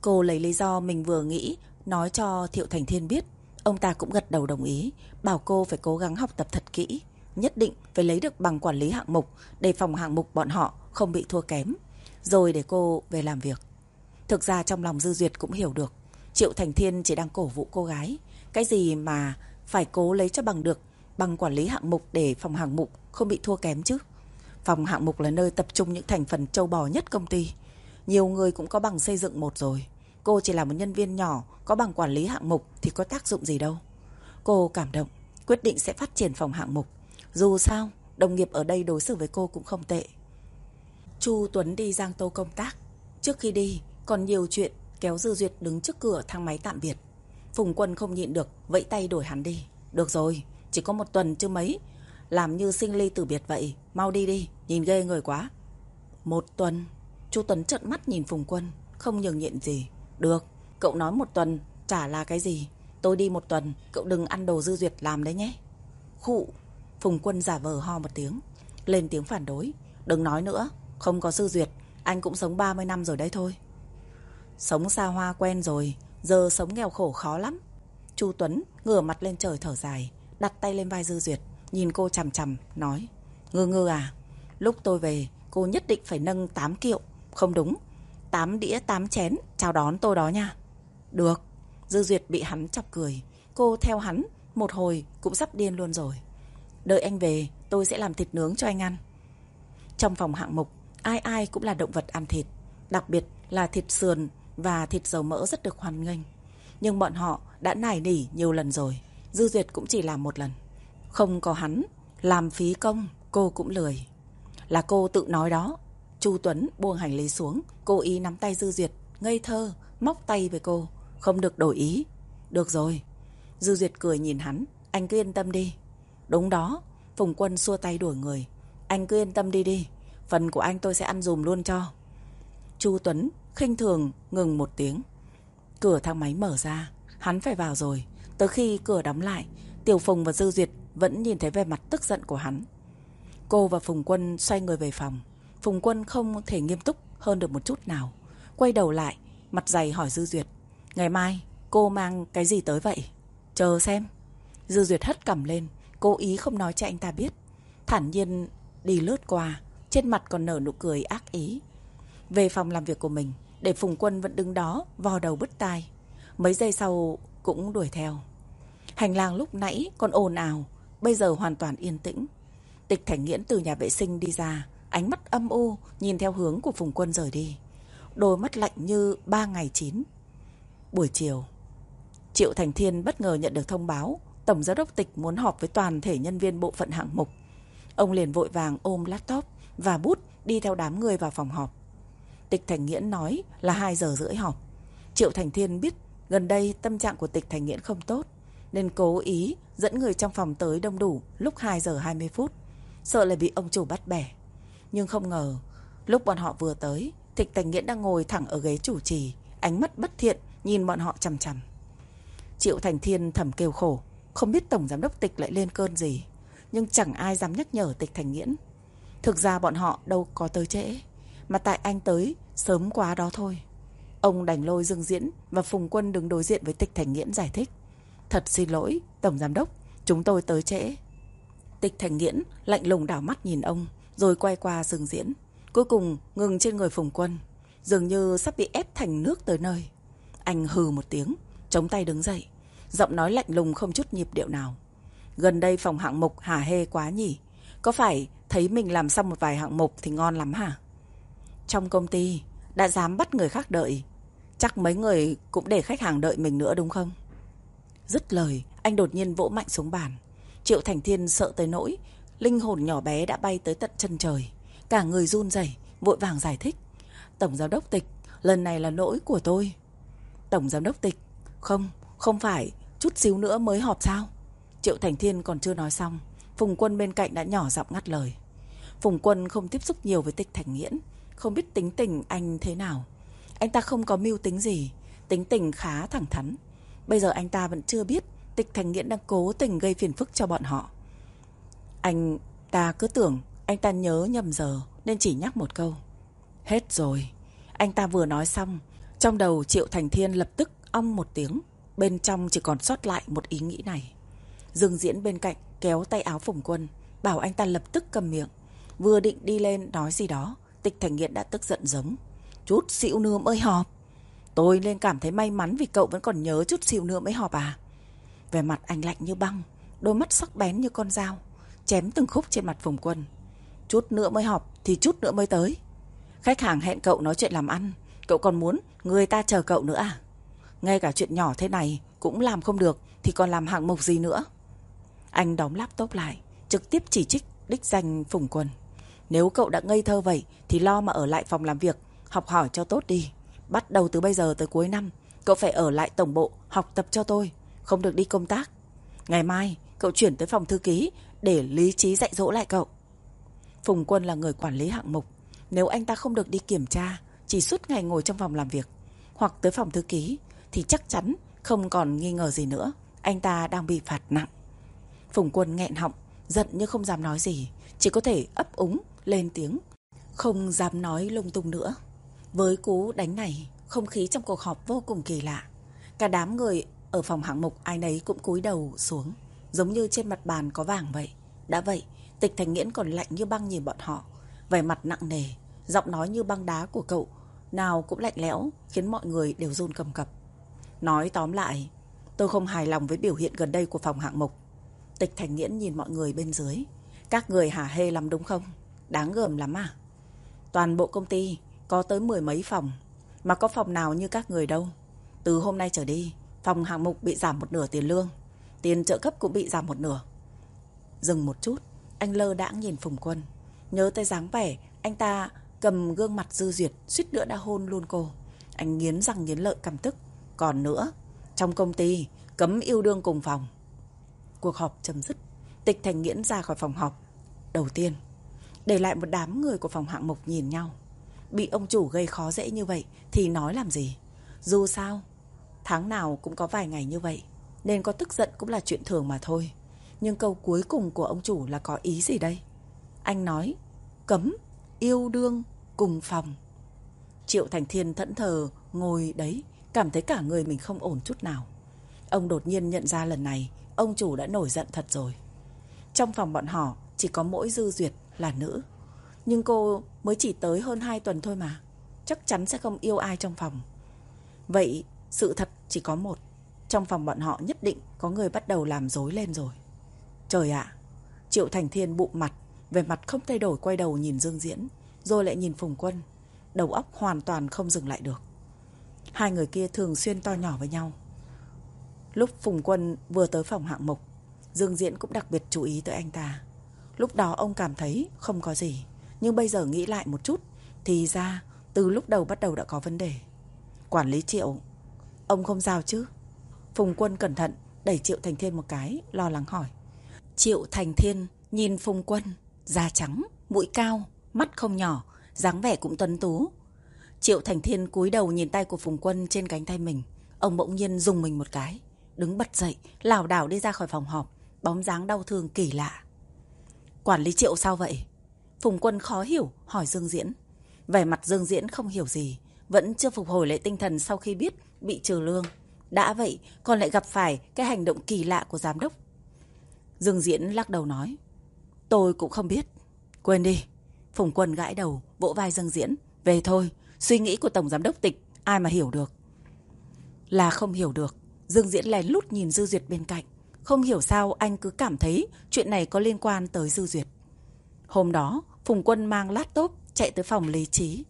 Cô lấy lý do mình vừa nghĩ, nói cho Thiệu Thành Thiên biết. Ông ta cũng gật đầu đồng ý, bảo cô phải cố gắng học tập thật kỹ. Nhất định phải lấy được bằng quản lý hạng mục để phòng hạng mục bọn họ không bị thua kém. Rồi để cô về làm việc. Thực ra trong lòng Dư Duyệt cũng hiểu được. Triệu Thành Thiên chỉ đang cổ vũ cô gái. Cái gì mà phải cố lấy cho bằng được bằng quản lý hạng mục để phòng hạng mục không bị thua kém chứ. Phòng hạng mục là nơi tập trung những thành phần châu bò nhất công ty. Nhiều người cũng có bằng xây dựng một rồi. Cô chỉ là một nhân viên nhỏ, có bằng quản lý hạng mục thì có tác dụng gì đâu. Cô cảm động, quyết định sẽ phát triển phòng hạng mục. Dù sao, đồng nghiệp ở đây đối xử với cô cũng không tệ. Chu Tuấn đi Giang Tô công tác. Trước khi đi, còn nhiều chuyện kéo Dư Duyệt đứng trước cửa thang máy tạm biệt. Phùng Quân không nhịn được, vẫy tay đổi hắn đi. Được rồi, chỉ có một tuần chứ mấy. Làm như sinh ly tử biệt vậy, mau đi đi, nhìn ghê người quá. Một tuần, Chu Tuấn trợn mắt nhìn Phùng Quân, không nhường nhịn gì. Được, cậu nói một tuần, chả là cái gì. Tôi đi một tuần, cậu đừng ăn đồ Dư Duyệt làm đấy nhé. Khụ, Phùng Quân giả vờ ho một tiếng, lên tiếng phản đối. Đừng nói nữa, không có Dư Duyệt, anh cũng sống 30 năm rồi đấy thôi. Sống xa hoa quen rồi, giờ sống nghèo khổ khó lắm. Chu Tuấn ngửa mặt lên trời thở dài, đặt tay lên vai Dư Duyệt, nhìn cô chằm chằm, nói. Ngư ngư à, lúc tôi về, cô nhất định phải nâng 8 kiệu. Không đúng, 8 đĩa 8 chén, chào đón tôi đó nha. Được, Dư Duyệt bị hắn chọc cười. Cô theo hắn, một hồi cũng sắp điên luôn rồi. Đợi anh về, tôi sẽ làm thịt nướng cho anh ăn. Trong phòng hạng mục, ai ai cũng là động vật ăn thịt. Đặc biệt là thịt sườn và thịt dầu mỡ rất được hoan nghênh. Nhưng bọn họ đã nài nỉ nhiều lần rồi. Dư Duyệt cũng chỉ làm một lần. Không có hắn, làm phí công, cô cũng lười. Là cô tự nói đó. Chu Tuấn buông hành lý xuống, cô ý nắm tay Dư Duyệt, ngây thơ, móc tay với cô. Không được đổi ý. Được rồi. Dư Duyệt cười nhìn hắn, anh cứ yên tâm đi. Đúng đó, Phùng Quân xua tay đuổi người. Anh cứ yên tâm đi đi, phần của anh tôi sẽ ăn dùm luôn cho. Chu Tuấn khinh thường ngừng một tiếng. Cửa thang máy mở ra, hắn phải vào rồi. Tới khi cửa đóng lại, Tiểu Phùng và Dư Duyệt vẫn nhìn thấy vẻ mặt tức giận của hắn. Cô và Phùng Quân xoay người về phòng. Phùng Quân không thể nghiêm túc hơn được một chút nào. Quay đầu lại, mặt dày hỏi Dư Duyệt. Ngày mai, cô mang cái gì tới vậy? Chờ xem. Dư Duyệt hất cầm lên, cố ý không nói cho anh ta biết. Thản nhiên đi lướt qua, trên mặt còn nở nụ cười ác ý. Về phòng làm việc của mình, để Phùng Quân vẫn đứng đó, vò đầu bứt tai. Mấy giây sau cũng đuổi theo. Hành lang lúc nãy còn ồn ào, bây giờ hoàn toàn yên tĩnh. Tịch Thành Nghiễn từ nhà vệ sinh đi ra, ánh mắt âm u nhìn theo hướng của Phùng Quân rời đi. Đôi mắt lạnh như ba ngày chín. Buổi chiều, Triệu Thành Thiên bất ngờ nhận được thông báo Tổng giám đốc tịch muốn họp với toàn thể nhân viên bộ phận hạng mục. Ông liền vội vàng ôm laptop và bút đi theo đám người vào phòng họp. Tịch Thành Nghiễn nói là 2 giờ rưỡi họp. Triệu Thành Thiên biết gần đây tâm trạng của Tịch Thành Nghiễn không tốt, nên cố ý dẫn người trong phòng tới đông đủ lúc 2 giờ 20 phút, sợ lại bị ông chủ bắt bẻ. Nhưng không ngờ, lúc bọn họ vừa tới, Tịch Thành Nghiễn đang ngồi thẳng ở ghế chủ trì, ánh mắt bất thiện nhìn bọn họ chằm chằm. Triệu Thành Thiên thầm kêu khổ, không biết Tổng Giám đốc Tịch lại lên cơn gì, nhưng chẳng ai dám nhắc nhở Tịch Thành Nghiễn. Thực ra bọn họ đâu có tới trễ, mà tại anh tới sớm quá đó thôi. Ông đành lôi Dương Diễn và Phùng Quân đứng đối diện với Tịch Thành Nghiễn giải thích. Thật xin lỗi, Tổng Giám đốc, chúng tôi tới trễ. Tịch Thành Nghiễn lạnh lùng đảo mắt nhìn ông, rồi quay qua Dương Diễn. Cuối cùng ngừng trên người Phùng Quân, dường như sắp bị ép thành nước tới nơi. Anh hừ một tiếng, chống tay đứng dậy. Giọng nói lạnh lùng không chút nhịp điệu nào. Gần đây phòng hạng mục hả hê quá nhỉ? Có phải thấy mình làm xong một vài hạng mục thì ngon lắm hả? Trong công ty, đã dám bắt người khác đợi. Chắc mấy người cũng để khách hàng đợi mình nữa đúng không? Dứt lời, anh đột nhiên vỗ mạnh xuống bàn. Triệu Thành Thiên sợ tới nỗi, linh hồn nhỏ bé đã bay tới tận chân trời. Cả người run rẩy vội vàng giải thích. Tổng giám đốc tịch, Lần này là lỗi của tôi. Tổng giám đốc tịch. Không, không phải. Chút xíu nữa mới họp sao? Triệu Thành Thiên còn chưa nói xong. Phùng Quân bên cạnh đã nhỏ giọng ngắt lời. Phùng Quân không tiếp xúc nhiều với tịch thành nghiễn. Không biết tính tình anh thế nào. Anh ta không có mưu tính gì. Tính tình khá thẳng thắn. Bây giờ anh ta vẫn chưa biết tịch thành nghiễn đang cố tình gây phiền phức cho bọn họ. Anh ta cứ tưởng anh ta nhớ nhầm giờ nên chỉ nhắc một câu. Hết rồi. Anh ta vừa nói xong, trong đầu Triệu Thành Thiên lập tức ong một tiếng. Bên trong chỉ còn sót lại một ý nghĩ này. Dương Diễn bên cạnh kéo tay áo Phùng Quân, bảo anh ta lập tức cầm miệng. Vừa định đi lên nói gì đó, Tịch Thành Nghiện đã tức giận giống. Chút xịu nữa mới họp. Tôi nên cảm thấy may mắn vì cậu vẫn còn nhớ chút xịu nữa mới họp à. Về mặt anh lạnh như băng, đôi mắt sắc bén như con dao, chém từng khúc trên mặt Phùng Quân. Chút nữa mới họp thì chút nữa mới tới. Khách hàng hẹn cậu nói chuyện làm ăn, cậu còn muốn người ta chờ cậu nữa à? Ngay cả chuyện nhỏ thế này cũng làm không được thì còn làm hạng mục gì nữa? Anh đóng laptop lại, trực tiếp chỉ trích đích danh Phùng Quân. Nếu cậu đã ngây thơ vậy thì lo mà ở lại phòng làm việc, học hỏi cho tốt đi. Bắt đầu từ bây giờ tới cuối năm, cậu phải ở lại tổng bộ học tập cho tôi, không được đi công tác. Ngày mai, cậu chuyển tới phòng thư ký để lý trí dạy dỗ lại cậu. Phùng Quân là người quản lý hạng mục. Nếu anh ta không được đi kiểm tra, chỉ suốt ngày ngồi trong phòng làm việc, hoặc tới phòng thư ký, thì chắc chắn không còn nghi ngờ gì nữa. Anh ta đang bị phạt nặng. Phùng Quân nghẹn họng, giận nhưng không dám nói gì, chỉ có thể ấp úng, lên tiếng. Không dám nói lung tung nữa. Với cú đánh này, không khí trong cuộc họp vô cùng kỳ lạ. Cả đám người ở phòng hạng mục ai nấy cũng cúi đầu xuống, giống như trên mặt bàn có vàng vậy. Đã vậy, Tịch Thành Nghiễn còn lạnh như băng nhìn bọn họ, vẻ mặt nặng nề, giọng nói như băng đá của cậu, nào cũng lạnh lẽo, khiến mọi người đều run cầm cập. Nói tóm lại, tôi không hài lòng với biểu hiện gần đây của phòng hạng mục. Tịch Thành Nghiễn nhìn mọi người bên dưới. Các người hả hê lắm đúng không? Đáng gờm lắm à? Toàn bộ công ty có tới mười mấy phòng, mà có phòng nào như các người đâu. Từ hôm nay trở đi, phòng hạng mục bị giảm một nửa tiền lương. Tiền trợ cấp cũng bị giảm một nửa. Dừng một chút, anh lơ đãng nhìn Phùng Quân. Nhớ tới dáng vẻ, anh ta cầm gương mặt dư duyệt, suýt nữa đã hôn luôn cô. Anh nghiến răng nghiến lợi căm tức. Còn nữa, trong công ty, cấm yêu đương cùng phòng. Cuộc họp chấm dứt, tịch thành nghiễn ra khỏi phòng họp. Đầu tiên, để lại một đám người của phòng hạng mục nhìn nhau. Bị ông chủ gây khó dễ như vậy thì nói làm gì? Dù sao, tháng nào cũng có vài ngày như vậy, nên có tức giận cũng là chuyện thường mà thôi. Nhưng câu cuối cùng của ông chủ là có ý gì đây? Anh nói, cấm, yêu đương, cùng phòng. Triệu Thành Thiên thẫn thờ, ngồi đấy, cảm thấy cả người mình không ổn chút nào. Ông đột nhiên nhận ra lần này, ông chủ đã nổi giận thật rồi. Trong phòng bọn họ, chỉ có mỗi Dư Duyệt là nữ. Nhưng cô mới chỉ tới hơn 2 tuần thôi mà. Chắc chắn sẽ không yêu ai trong phòng. Vậy, sự thật chỉ có một. Trong phòng bọn họ nhất định có người bắt đầu làm dối lên rồi. Trời ạ! Triệu Thành Thiên bụng mặt, về mặt không thay đổi quay đầu nhìn Dương Diễn, rồi lại nhìn Phùng Quân. Đầu óc hoàn toàn không dừng lại được. Hai người kia thường xuyên to nhỏ với nhau. Lúc Phùng Quân vừa tới phòng hạng mục, Dương Diễn cũng đặc biệt chú ý tới anh ta. Lúc đó ông cảm thấy không có gì, nhưng bây giờ nghĩ lại một chút, thì ra từ lúc đầu bắt đầu đã có vấn đề. Quản lý Triệu, ông không sao chứ? Phùng Quân cẩn thận đẩy Triệu Thành Thiên một cái, lo lắng hỏi. Triệu Thành Thiên nhìn Phùng Quân, da trắng, mũi cao, mắt không nhỏ, dáng vẻ cũng tuấn tú. Triệu Thành Thiên cúi đầu nhìn tay của Phùng Quân trên cánh tay mình, ông bỗng nhiên dùng mình một cái, đứng bật dậy, lảo đảo đi ra khỏi phòng họp, bóng dáng đau thương kỳ lạ. Quản lý Triệu sao vậy? Phùng Quân khó hiểu, hỏi Dương Diễn. Vẻ mặt Dương Diễn không hiểu gì, vẫn chưa phục hồi lại tinh thần sau khi biết bị trừ lương. Đã vậy, còn lại gặp phải cái hành động kỳ lạ của giám đốc Dương Diễn lắc đầu nói. Tôi cũng không biết. Quên đi. Phùng Quân gãi đầu, vỗ vai Dương Diễn. Về thôi, suy nghĩ của Tổng Giám đốc Tịch, ai mà hiểu được. Là không hiểu được. Dương Diễn lén lút nhìn Dư Duyệt bên cạnh. Không hiểu sao anh cứ cảm thấy chuyện này có liên quan tới Dư Duyệt. Hôm đó, Phùng Quân mang laptop chạy tới phòng lý trí.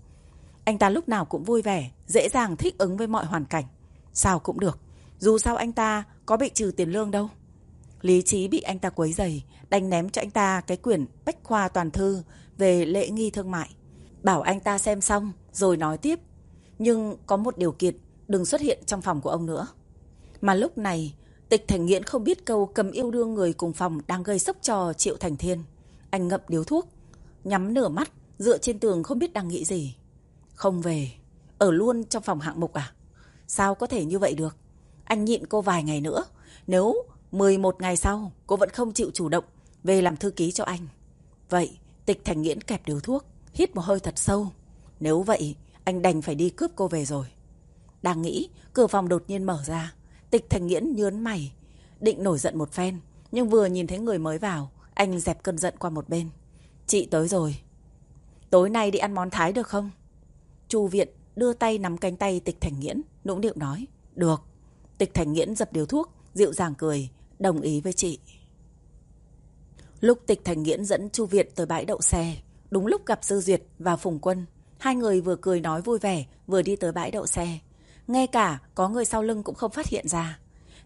Anh ta lúc nào cũng vui vẻ, dễ dàng thích ứng với mọi hoàn cảnh. Sao cũng được. Dù sao anh ta có bị trừ tiền lương đâu. Lý trí bị anh ta quấy dày, đành ném cho anh ta cái quyển bách khoa toàn thư về lễ nghi thương mại. Bảo anh ta xem xong, rồi nói tiếp. Nhưng có một điều kiện, đừng xuất hiện trong phòng của ông nữa. Mà lúc này, tịch thành nghiễn không biết câu cầm yêu đương người cùng phòng đang gây sốc cho Triệu Thành Thiên. Anh ngậm điếu thuốc, nhắm nửa mắt, dựa trên tường không biết đang nghĩ gì. Không về, ở luôn trong phòng hạng mục à? Sao có thể như vậy được? Anh nhịn cô vài ngày nữa. Nếu 11 ngày sau cô vẫn không chịu chủ động về làm thư ký cho anh. Vậy, tịch thành nghiễn kẹp điều thuốc, hít một hơi thật sâu. Nếu vậy, anh đành phải đi cướp cô về rồi. Đang nghĩ, cửa phòng đột nhiên mở ra. Tịch thành nghiễn nhớn mày, định nổi giận một phen. Nhưng vừa nhìn thấy người mới vào, anh dẹp cơn giận qua một bên. Chị tới rồi. Tối nay đi ăn món Thái được không? Chu Viện đưa tay nắm cánh tay Tịch Thành Nghiễn, nũng điệu nói. Được. Tịch Thành Nghiễn dập điếu thuốc, dịu dàng cười, đồng ý với chị. Lúc Tịch Thành Nghiễn dẫn Chu Viện tới bãi đậu xe, đúng lúc gặp Sư Duyệt và Phùng Quân. Hai người vừa cười nói vui vẻ, vừa đi tới bãi đậu xe. Ngay cả có người sau lưng cũng không phát hiện ra.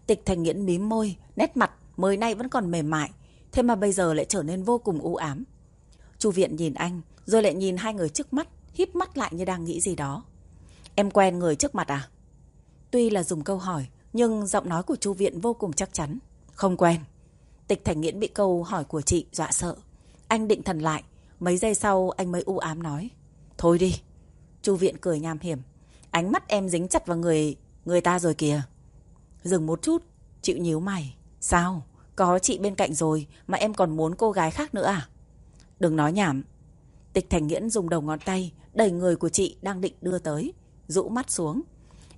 Tịch Thành Nghiễn mím môi, nét mặt mới nay vẫn còn mềm mại, thế mà bây giờ lại trở nên vô cùng u ám. Chu Viện nhìn anh, rồi lại nhìn hai người trước mắt, híp mắt lại như đang nghĩ gì đó. Em quen người trước mặt à? Tuy là dùng câu hỏi, nhưng giọng nói của Chu Viện vô cùng chắc chắn. Không quen. Tịch Thành Nghiễn bị câu hỏi của chị dọa sợ. Anh định thần lại, mấy giây sau anh mới u ám nói. Thôi đi. Chu Viện cười nham hiểm. Ánh mắt em dính chặt vào người người ta rồi kìa. Dừng một chút, chịu nhíu mày. Sao? Có chị bên cạnh rồi mà em còn muốn cô gái khác nữa à? Đừng nói nhảm. Tịch Thành Nghiễn dùng đầu ngón tay đẩy người của chị đang định đưa tới, rũ mắt xuống.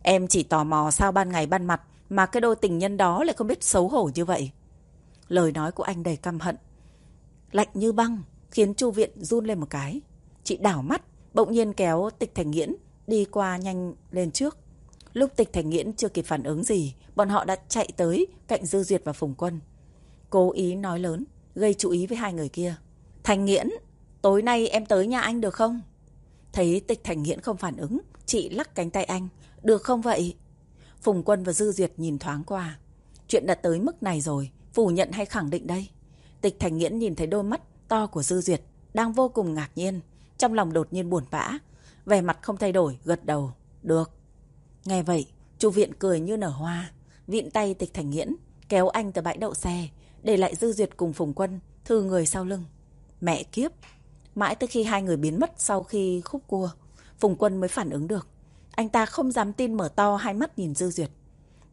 Em chỉ tò mò sao ban ngày ban mặt mà cái đôi tình nhân đó lại không biết xấu hổ như vậy. Lời nói của anh đầy căm hận. Lạnh như băng, khiến Chu Viện run lên một cái. Chị đảo mắt, bỗng nhiên kéo Tịch Thành Nghiễn đi qua nhanh lên trước. Lúc Tịch Thành Nghiễn chưa kịp phản ứng gì, bọn họ đã chạy tới cạnh Dư Duyệt và Phùng Quân. Cố ý nói lớn, gây chú ý với hai người kia. Thành Nghiễn, tối nay em tới nhà anh được không? Thấy Tịch Thành Nghiễn không phản ứng, chị lắc cánh tay anh. Được không vậy? Phùng Quân và Dư Duyệt nhìn thoáng qua. Chuyện đã tới mức này rồi, phủ nhận hay khẳng định đây? Tịch Thành Nghiễn nhìn thấy đôi mắt to của Dư Duyệt, đang vô cùng ngạc nhiên. Trong lòng đột nhiên buồn bã, vẻ mặt không thay đổi, gật đầu. Được. Nghe vậy, chu Viện cười như nở hoa, vịn tay Tịch Thành Nghiễn, kéo anh từ bãi đậu xe, để lại Dư Duyệt cùng Phùng Quân, thư người sau lưng. Mẹ kiếp! Mãi tới khi hai người biến mất sau khi khúc cua, Phùng Quân mới phản ứng được. Anh ta không dám tin mở to hai mắt nhìn Dư Duyệt.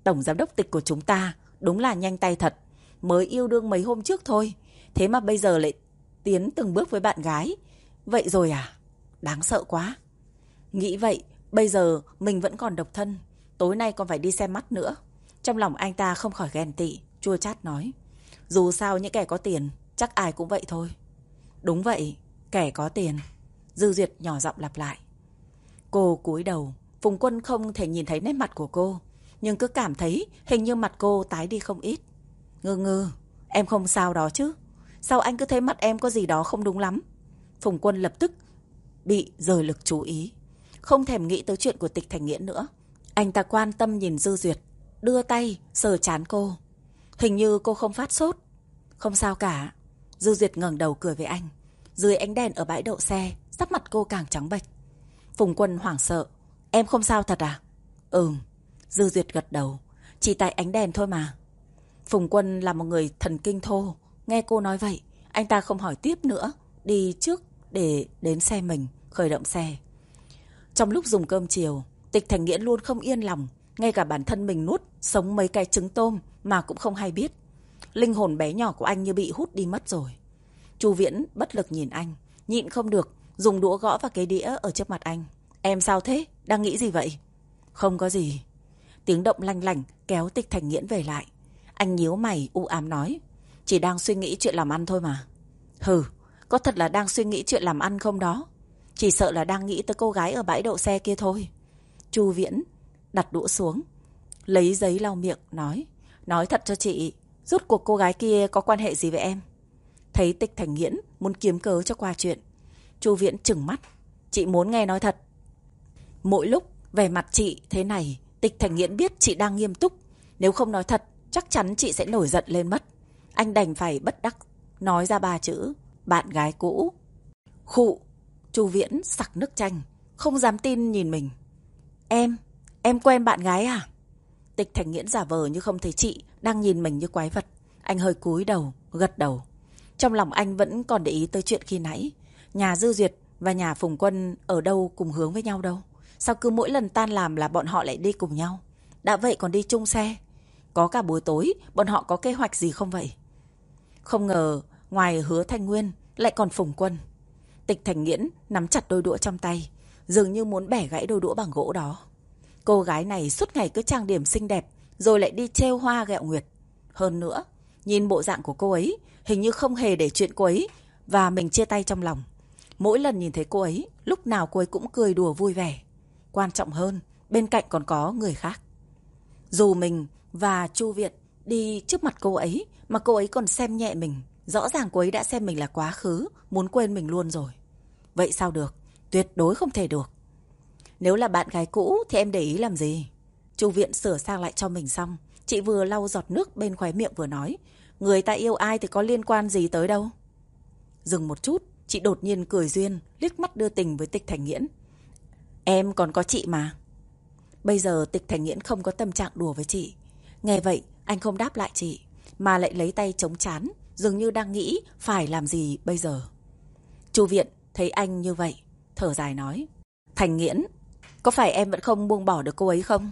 Tổng giám đốc tịch của chúng ta đúng là nhanh tay thật. Mới yêu đương mấy hôm trước thôi. Thế mà bây giờ lại tiến từng bước với bạn gái. Vậy rồi à? Đáng sợ quá. Nghĩ vậy, bây giờ mình vẫn còn độc thân. Tối nay còn phải đi xem mắt nữa. Trong lòng anh ta không khỏi ghen tị, chua chát nói. Dù sao những kẻ có tiền, chắc ai cũng vậy thôi. Đúng vậy, kẻ có tiền. Dư Duyệt nhỏ giọng lặp lại. Cô cúi đầu, Phùng Quân không thể nhìn thấy nét mặt của cô, nhưng cứ cảm thấy hình như mặt cô tái đi không ít. Ngư ngư, em không sao đó chứ? Sao anh cứ thấy mặt em có gì đó không đúng lắm? Phùng Quân lập tức bị rời lực chú ý. Không thèm nghĩ tới chuyện của tịch thành nghĩa nữa. Anh ta quan tâm nhìn Dư Duyệt, đưa tay sờ chán cô. Hình như cô không phát sốt. Không sao cả. Dư Duyệt ngẩng đầu cười với anh. Dưới ánh đèn ở bãi đậu xe, sắc mặt cô càng trắng bệch. Phùng Quân hoảng sợ. Em không sao thật à? Ừm. Dư Duyệt gật đầu. Chỉ tại ánh đèn thôi mà. Phùng Quân là một người thần kinh thô. Nghe cô nói vậy, anh ta không hỏi tiếp nữa. Đi trước để đến xe mình, khởi động xe. Trong lúc dùng cơm chiều, Tịch Thành Nghĩa luôn không yên lòng. Ngay cả bản thân mình nuốt, sống mấy cái trứng tôm mà cũng không hay biết. Linh hồn bé nhỏ của anh như bị hút đi mất rồi. Chu Viễn bất lực nhìn anh, nhịn không được, dùng đũa gõ vào cái đĩa ở trước mặt anh. Em sao thế? Đang nghĩ gì vậy? Không có gì. Tiếng động lanh lảnh kéo tịch thành nghiễn về lại. Anh nhíu mày u ám nói. Chỉ đang suy nghĩ chuyện làm ăn thôi mà. Hừ, có thật là đang suy nghĩ chuyện làm ăn không đó? Chỉ sợ là đang nghĩ tới cô gái ở bãi đậu xe kia thôi. Chu Viễn đặt đũa xuống, lấy giấy lau miệng, nói. Nói thật cho chị, rốt cuộc cô gái kia có quan hệ gì với em? Thấy tịch thành nghiễn muốn kiếm cớ cho qua chuyện. Chu Viễn chừng mắt. Chị muốn nghe nói thật. Mỗi lúc về mặt chị thế này, tịch thành nghiễn biết chị đang nghiêm túc. Nếu không nói thật, chắc chắn chị sẽ nổi giận lên mất. Anh đành phải bất đắc, nói ra ba chữ, bạn gái cũ. Khụ, Chu Viễn sặc nước chanh, không dám tin nhìn mình. Em, em quen bạn gái à? Tịch Thành Nghiễn giả vờ như không thấy chị, đang nhìn mình như quái vật. Anh hơi cúi đầu, gật đầu. Trong lòng anh vẫn còn để ý tới chuyện khi nãy. Nhà Dư Duyệt và nhà Phùng Quân ở đâu cùng hướng với nhau đâu. Sao cứ mỗi lần tan làm là bọn họ lại đi cùng nhau? Đã vậy còn đi chung xe. Có cả buổi tối, bọn họ có kế hoạch gì không vậy? Không ngờ, ngoài hứa Thanh Nguyên, lại còn Phùng Quân. Tịch Thành Nghiễn nắm chặt đôi đũa trong tay, dường như muốn bẻ gãy đôi đũa bằng gỗ đó. Cô gái này suốt ngày cứ trang điểm xinh đẹp, rồi lại đi trêu hoa gẹo nguyệt. Hơn nữa, nhìn bộ dạng của cô ấy, hình như không hề để chuyện cô ấy và mình chia tay trong lòng. Mỗi lần nhìn thấy cô ấy, lúc nào cô ấy cũng cười đùa vui vẻ. Quan trọng hơn, bên cạnh còn có người khác. Dù mình và Chu Viện đi trước mặt cô ấy mà cô ấy còn xem nhẹ mình. Rõ ràng cô ấy đã xem mình là quá khứ, muốn quên mình luôn rồi. Vậy sao được? Tuyệt đối không thể được. Nếu là bạn gái cũ thì em để ý làm gì? Chu Viện sửa sang lại cho mình xong. Chị vừa lau giọt nước bên khóe miệng vừa nói. Người ta yêu ai thì có liên quan gì tới đâu. Dừng một chút, chị đột nhiên cười duyên, liếc mắt đưa tình với tịch thành nghiễn. Em còn có chị mà. Bây giờ tịch thành nghiễn không có tâm trạng đùa với chị. Nghe vậy, anh không đáp lại chị, mà lại lấy tay chống chán, dường như đang nghĩ phải làm gì bây giờ. Chu Viện thấy anh như vậy, thở dài nói. Thành nghiễn, có phải em vẫn không buông bỏ được cô ấy không?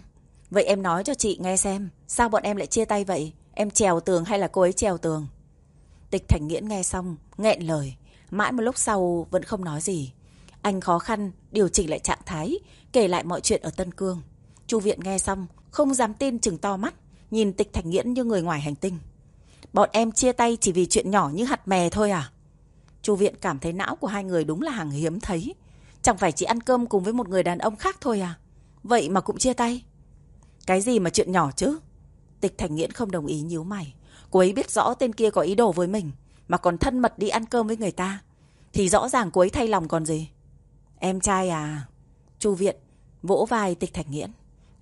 Vậy em nói cho chị nghe xem, sao bọn em lại chia tay vậy? Em trèo tường hay là cô ấy trèo tường? Tịch Thành Nghiễn nghe xong, nghẹn lời. Mãi một lúc sau vẫn không nói gì. Anh khó khăn điều chỉnh lại trạng thái, kể lại mọi chuyện ở Tân Cương. Chu Viện nghe xong, không dám tin chừng to mắt, nhìn Tịch Thành Nghiễn như người ngoài hành tinh. Bọn em chia tay chỉ vì chuyện nhỏ như hạt mè thôi à? Chu Viện cảm thấy não của hai người đúng là hàng hiếm thấy. Chẳng phải chỉ ăn cơm cùng với một người đàn ông khác thôi à? Vậy mà cũng chia tay. Cái gì mà chuyện nhỏ chứ? Tịch Thành Nghiễn không đồng ý nhíu mày. Cô ấy biết rõ tên kia có ý đồ với mình, mà còn thân mật đi ăn cơm với người ta. Thì rõ ràng cô ấy thay lòng còn gì. Em trai à? Chu Viện vỗ vai Tịch Thành Nghiễn.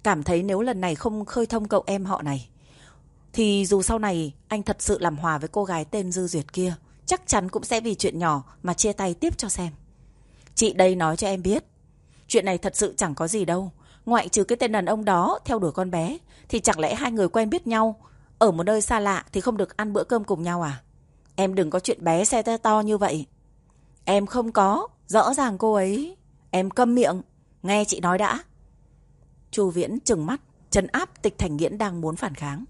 Cảm thấy nếu lần này không khơi thông cậu em họ này, thì dù sau này anh thật sự làm hòa với cô gái tên Dư Duyệt kia, chắc chắn cũng sẽ vì chuyện nhỏ mà chia tay tiếp cho xem. Chị đây nói cho em biết, chuyện này thật sự chẳng có gì đâu. Ngoại trừ cái tên đàn ông đó theo đuổi con bé, thì chẳng lẽ hai người quen biết nhau, ở một nơi xa lạ thì không được ăn bữa cơm cùng nhau à? Em đừng có chuyện bé xe to như vậy. Em không có, rõ ràng cô ấy. Em câm miệng, nghe chị nói đã. Chu Viễn trừng mắt, chân áp tịch thành nghiễn đang muốn phản kháng.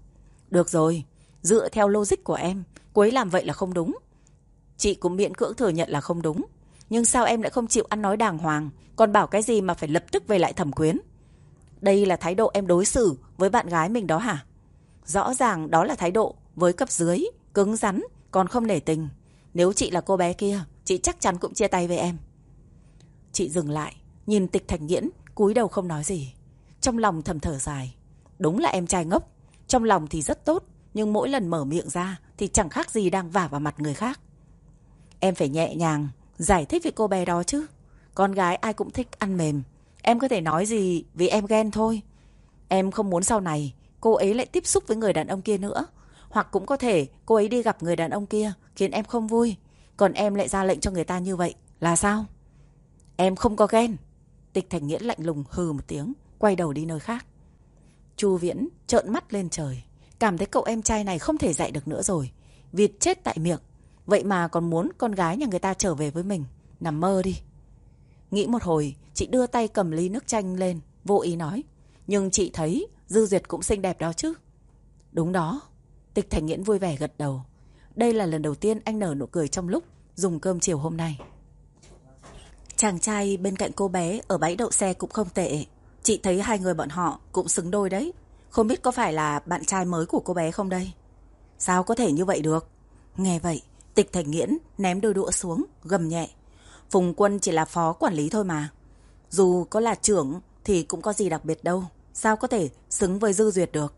Được rồi, dựa theo logic của em, cô ấy làm vậy là không đúng. Chị cũng miễn cưỡng thừa nhận là không đúng. Nhưng sao em lại không chịu ăn nói đàng hoàng, còn bảo cái gì mà phải lập tức về lại thẩm quyến? Đây là thái độ em đối xử với bạn gái mình đó hả? Rõ ràng đó là thái độ với cấp dưới, cứng rắn, còn không nể tình. Nếu chị là cô bé kia, chị chắc chắn cũng chia tay với em. Chị dừng lại, nhìn tịch thành nghiễn, cúi đầu không nói gì. Trong lòng thầm thở dài. Đúng là em trai ngốc. Trong lòng thì rất tốt, nhưng mỗi lần mở miệng ra thì chẳng khác gì đang vả vào mặt người khác. Em phải nhẹ nhàng, giải thích với cô bé đó chứ. Con gái ai cũng thích ăn mềm. Em có thể nói gì vì em ghen thôi. Em không muốn sau này cô ấy lại tiếp xúc với người đàn ông kia nữa. Hoặc cũng có thể cô ấy đi gặp người đàn ông kia khiến em không vui. Còn em lại ra lệnh cho người ta như vậy là sao? Em không có ghen. Tịch Thành Nghĩa lạnh lùng hừ một tiếng, quay đầu đi nơi khác. Chu Viễn trợn mắt lên trời, cảm thấy cậu em trai này không thể dạy được nữa rồi. Vịt chết tại miệng, vậy mà còn muốn con gái nhà người ta trở về với mình. Nằm mơ đi. Nghĩ một hồi, chị đưa tay cầm ly nước chanh lên, vô ý nói. Nhưng chị thấy Dư Duyệt cũng xinh đẹp đó chứ. Đúng đó. Tịch Thành Nghiễn vui vẻ gật đầu. Đây là lần đầu tiên anh nở nụ cười trong lúc dùng cơm chiều hôm nay. Chàng trai bên cạnh cô bé ở bãi đậu xe cũng không tệ. Chị thấy hai người bọn họ cũng xứng đôi đấy. Không biết có phải là bạn trai mới của cô bé không đây? Sao có thể như vậy được? Nghe vậy, tịch thành nghiễn ném đôi đũa xuống, gầm nhẹ. Phùng quân chỉ là phó quản lý thôi mà. Dù có là trưởng thì cũng có gì đặc biệt đâu. Sao có thể xứng với Dư Duyệt được?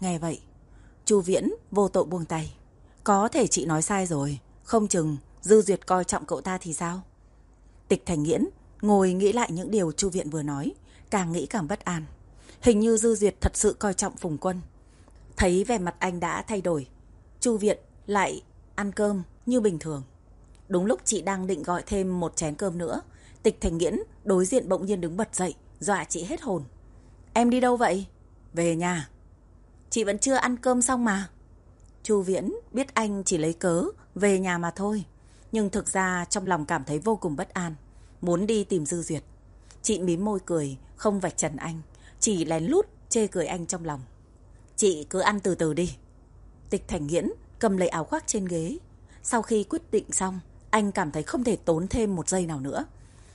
Nghe vậy, Chu Viễn vô tội buông tay. Có thể chị nói sai rồi. Không chừng Dư Duyệt coi trọng cậu ta thì sao? Tịch Thành Nghiễn ngồi nghĩ lại những điều Chu Viện vừa nói. Càng nghĩ càng bất an. Hình như Dư Duyệt thật sự coi trọng Phùng Quân. Thấy vẻ mặt anh đã thay đổi. Chu Viện lại ăn cơm như bình thường. Đúng lúc chị đang định gọi thêm một chén cơm nữa, Tịch Thành Nghiễn đối diện bỗng nhiên đứng bật dậy, dọa chị hết hồn. Em đi đâu vậy? Về nhà. Chị vẫn chưa ăn cơm xong mà. Chu Viễn biết anh chỉ lấy cớ về nhà mà thôi. Nhưng thực ra trong lòng cảm thấy vô cùng bất an. Muốn đi tìm Dư Duyệt. Chị mím môi cười, không vạch trần anh. Chỉ lén lút chê cười anh trong lòng. Chị cứ ăn từ từ đi. Tịch Thành Nghiễn cầm lấy áo khoác trên ghế. Sau khi quyết định xong, anh cảm thấy không thể tốn thêm một giây nào nữa.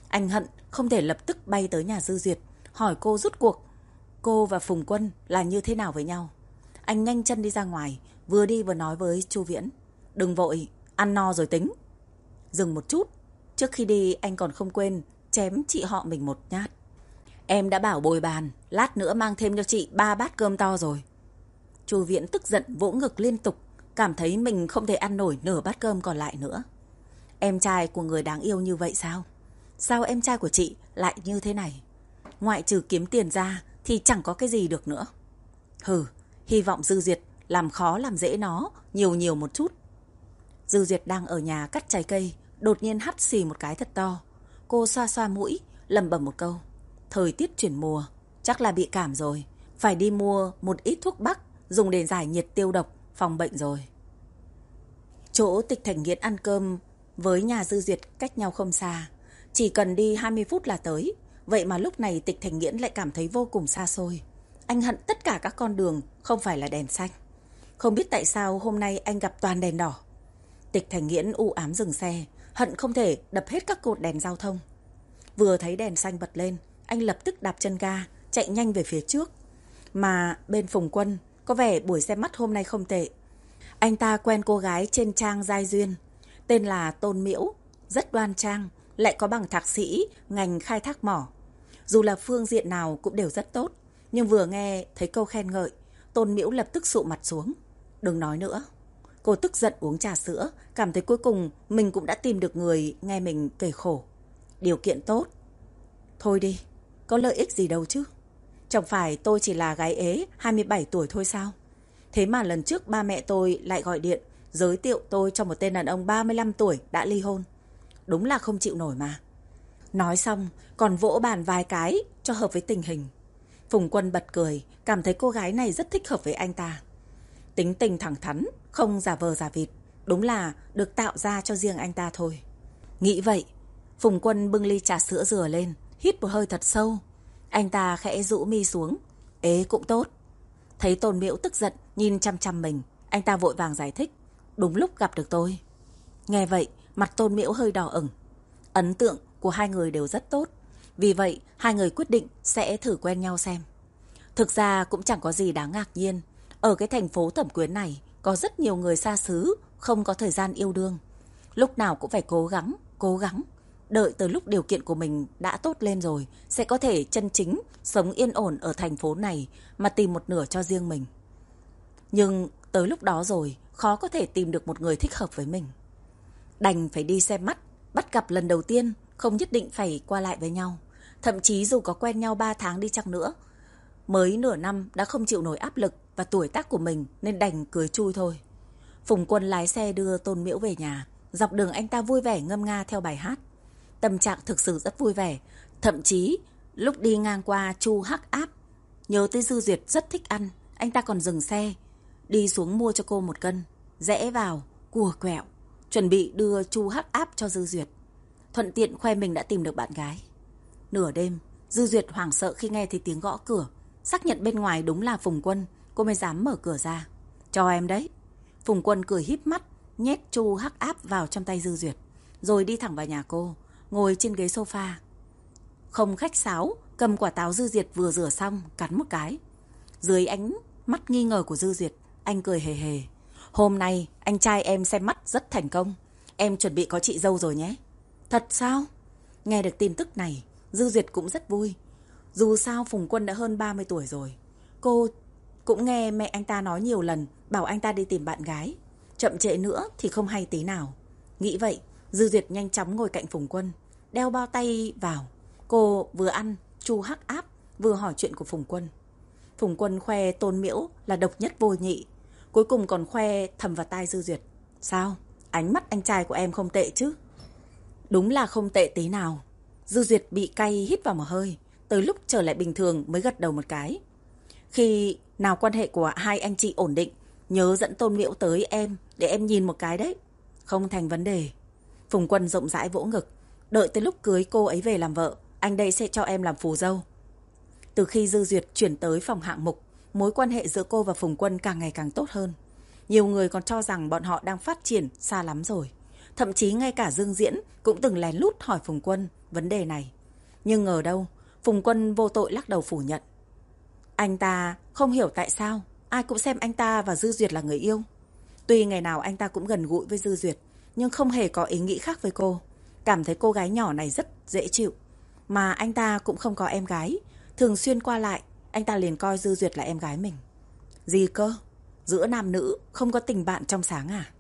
Anh hận không thể lập tức bay tới nhà Dư Duyệt, hỏi cô rút cuộc. Cô và Phùng Quân là như thế nào với nhau? Anh nhanh chân đi ra ngoài, vừa đi vừa nói với Chu Viễn. Đừng vội, ăn no rồi tính. Dừng một chút, trước khi đi anh còn không quên chém chị họ mình một nhát. Em đã bảo bồi bàn, lát nữa mang thêm cho chị ba bát cơm to rồi. Chu Viễn tức giận vỗ ngực liên tục, cảm thấy mình không thể ăn nổi nửa bát cơm còn lại nữa. Em trai của người đáng yêu như vậy sao? Sao em trai của chị lại như thế này? Ngoại trừ kiếm tiền ra thì chẳng có cái gì được nữa. Hừ, hy vọng Dư Duyệt làm khó làm dễ nó nhiều nhiều một chút. Dư Duyệt đang ở nhà cắt trái cây, đột nhiên hắt xì một cái thật to. Cô xoa xoa mũi, lầm bầm một câu. Thời tiết chuyển mùa, chắc là bị cảm rồi. Phải đi mua một ít thuốc bắc, dùng để giải nhiệt tiêu độc, phòng bệnh rồi. Chỗ tịch thành nghiện ăn cơm với nhà Dư Duyệt cách nhau không xa. Chỉ cần đi 20 phút là tới. Vậy mà lúc này tịch thành nghiễn lại cảm thấy vô cùng xa xôi. Anh hận tất cả các con đường không phải là đèn xanh. Không biết tại sao hôm nay anh gặp toàn đèn đỏ. Tịch thành nghiễn u ám dừng xe, hận không thể đập hết các cột đèn giao thông. Vừa thấy đèn xanh bật lên, anh lập tức đạp chân ga, chạy nhanh về phía trước. Mà bên Phùng Quân, có vẻ buổi xem mắt hôm nay không tệ. Anh ta quen cô gái trên trang Giai Duyên, tên là Tôn Miễu, rất đoan trang, lại có bằng thạc sĩ ngành khai thác mỏ. Dù là phương diện nào cũng đều rất tốt, nhưng vừa nghe thấy câu khen ngợi, Tôn Miễu lập tức sụ mặt xuống. Đừng nói nữa. Cô tức giận uống trà sữa, cảm thấy cuối cùng mình cũng đã tìm được người nghe mình kể khổ. Điều kiện tốt. Thôi đi, có lợi ích gì đâu chứ. Chẳng phải tôi chỉ là gái ế 27 tuổi thôi sao? Thế mà lần trước ba mẹ tôi lại gọi điện giới thiệu tôi cho một tên đàn ông 35 tuổi đã ly hôn. Đúng là không chịu nổi mà. Nói xong, còn vỗ bàn vài cái cho hợp với tình hình. Phùng Quân bật cười, cảm thấy cô gái này rất thích hợp với anh ta. Tính tình thẳng thắn, không giả vờ giả vịt, đúng là được tạo ra cho riêng anh ta thôi. Nghĩ vậy, Phùng Quân bưng ly trà sữa rửa lên, hít một hơi thật sâu. Anh ta khẽ rũ mi xuống, ế cũng tốt. Thấy Tôn Miễu tức giận, nhìn chăm chăm mình, anh ta vội vàng giải thích, đúng lúc gặp được tôi. Nghe vậy, mặt Tôn Miễu hơi đỏ ửng. Ấn tượng của hai người đều rất tốt. Vì vậy, hai người quyết định sẽ thử quen nhau xem. Thực ra cũng chẳng có gì đáng ngạc nhiên. Ở cái thành phố thẩm quyến này, có rất nhiều người xa xứ, không có thời gian yêu đương. Lúc nào cũng phải cố gắng, cố gắng. Đợi từ lúc điều kiện của mình đã tốt lên rồi, sẽ có thể chân chính sống yên ổn ở thành phố này mà tìm một nửa cho riêng mình. Nhưng tới lúc đó rồi, khó có thể tìm được một người thích hợp với mình. Đành phải đi xem mắt, bắt gặp lần đầu tiên, không nhất định phải qua lại với nhau. Thậm chí dù có quen nhau 3 tháng đi chăng nữa, mới nửa năm đã không chịu nổi áp lực và tuổi tác của mình nên đành cười chui thôi. Phùng Quân lái xe đưa Tôn Miễu về nhà, dọc đường anh ta vui vẻ ngâm nga theo bài hát. Tâm trạng thực sự rất vui vẻ, thậm chí lúc đi ngang qua Chu Hắc Áp, nhớ tới Dư Duyệt rất thích ăn, anh ta còn dừng xe, đi xuống mua cho cô một cân, rẽ vào, cùa quẹo, chuẩn bị đưa Chu Hắc Áp cho Dư Duyệt. Thuận tiện khoe mình đã tìm được bạn gái. Nửa đêm, Dư Duyệt hoảng sợ khi nghe thấy tiếng gõ cửa. Xác nhận bên ngoài đúng là Phùng Quân, cô mới dám mở cửa ra. Cho em đấy. Phùng Quân cười híp mắt, nhét chu hắc áp vào trong tay Dư Duyệt. Rồi đi thẳng vào nhà cô, ngồi trên ghế sofa. Không khách sáo, cầm quả táo Dư Duyệt vừa rửa xong, cắn một cái. Dưới ánh mắt nghi ngờ của Dư Duyệt, anh cười hề hề. Hôm nay, anh trai em xem mắt rất thành công. Em chuẩn bị có chị dâu rồi nhé. Thật sao? Nghe được tin tức này, Dư Duyệt cũng rất vui. Dù sao Phùng Quân đã hơn 30 tuổi rồi. Cô cũng nghe mẹ anh ta nói nhiều lần bảo anh ta đi tìm bạn gái. Chậm trễ nữa thì không hay tí nào. Nghĩ vậy, Dư Duyệt nhanh chóng ngồi cạnh Phùng Quân, đeo bao tay vào. Cô vừa ăn, chu hắc áp, vừa hỏi chuyện của Phùng Quân. Phùng Quân khoe tôn miễu là độc nhất vô nhị. Cuối cùng còn khoe thầm vào tai Dư Duyệt. Sao? Ánh mắt anh trai của em không tệ chứ? Đúng là không tệ tí nào. Dư Duyệt bị cay hít vào một hơi. tới lúc trở lại bình thường mới gật đầu một cái. Khi nào quan hệ của hai anh chị ổn định, nhớ dẫn Tôn Miễu tới em để em nhìn một cái đấy. Không thành vấn đề. Phùng Quân rộng rãi vỗ ngực. Đợi tới lúc cưới cô ấy về làm vợ, anh đây sẽ cho em làm phù dâu. Từ khi Dư Duyệt chuyển tới phòng hạng mục, mối quan hệ giữa cô và Phùng Quân càng ngày càng tốt hơn. Nhiều người còn cho rằng bọn họ đang phát triển xa lắm rồi. Thậm chí ngay cả Dương Diễn cũng từng lén lút hỏi Phùng Quân vấn đề này. Nhưng ngờ đâu, Phùng Quân vô tội lắc đầu phủ nhận. Anh ta không hiểu tại sao ai cũng xem anh ta và Dư Duyệt là người yêu. Tuy ngày nào anh ta cũng gần gũi với Dư Duyệt, nhưng không hề có ý nghĩ khác với cô. Cảm thấy cô gái nhỏ này rất dễ chịu. Mà anh ta cũng không có em gái. Thường xuyên qua lại, anh ta liền coi Dư Duyệt là em gái mình. Gì cơ? Giữa nam nữ không có tình bạn trong sáng à?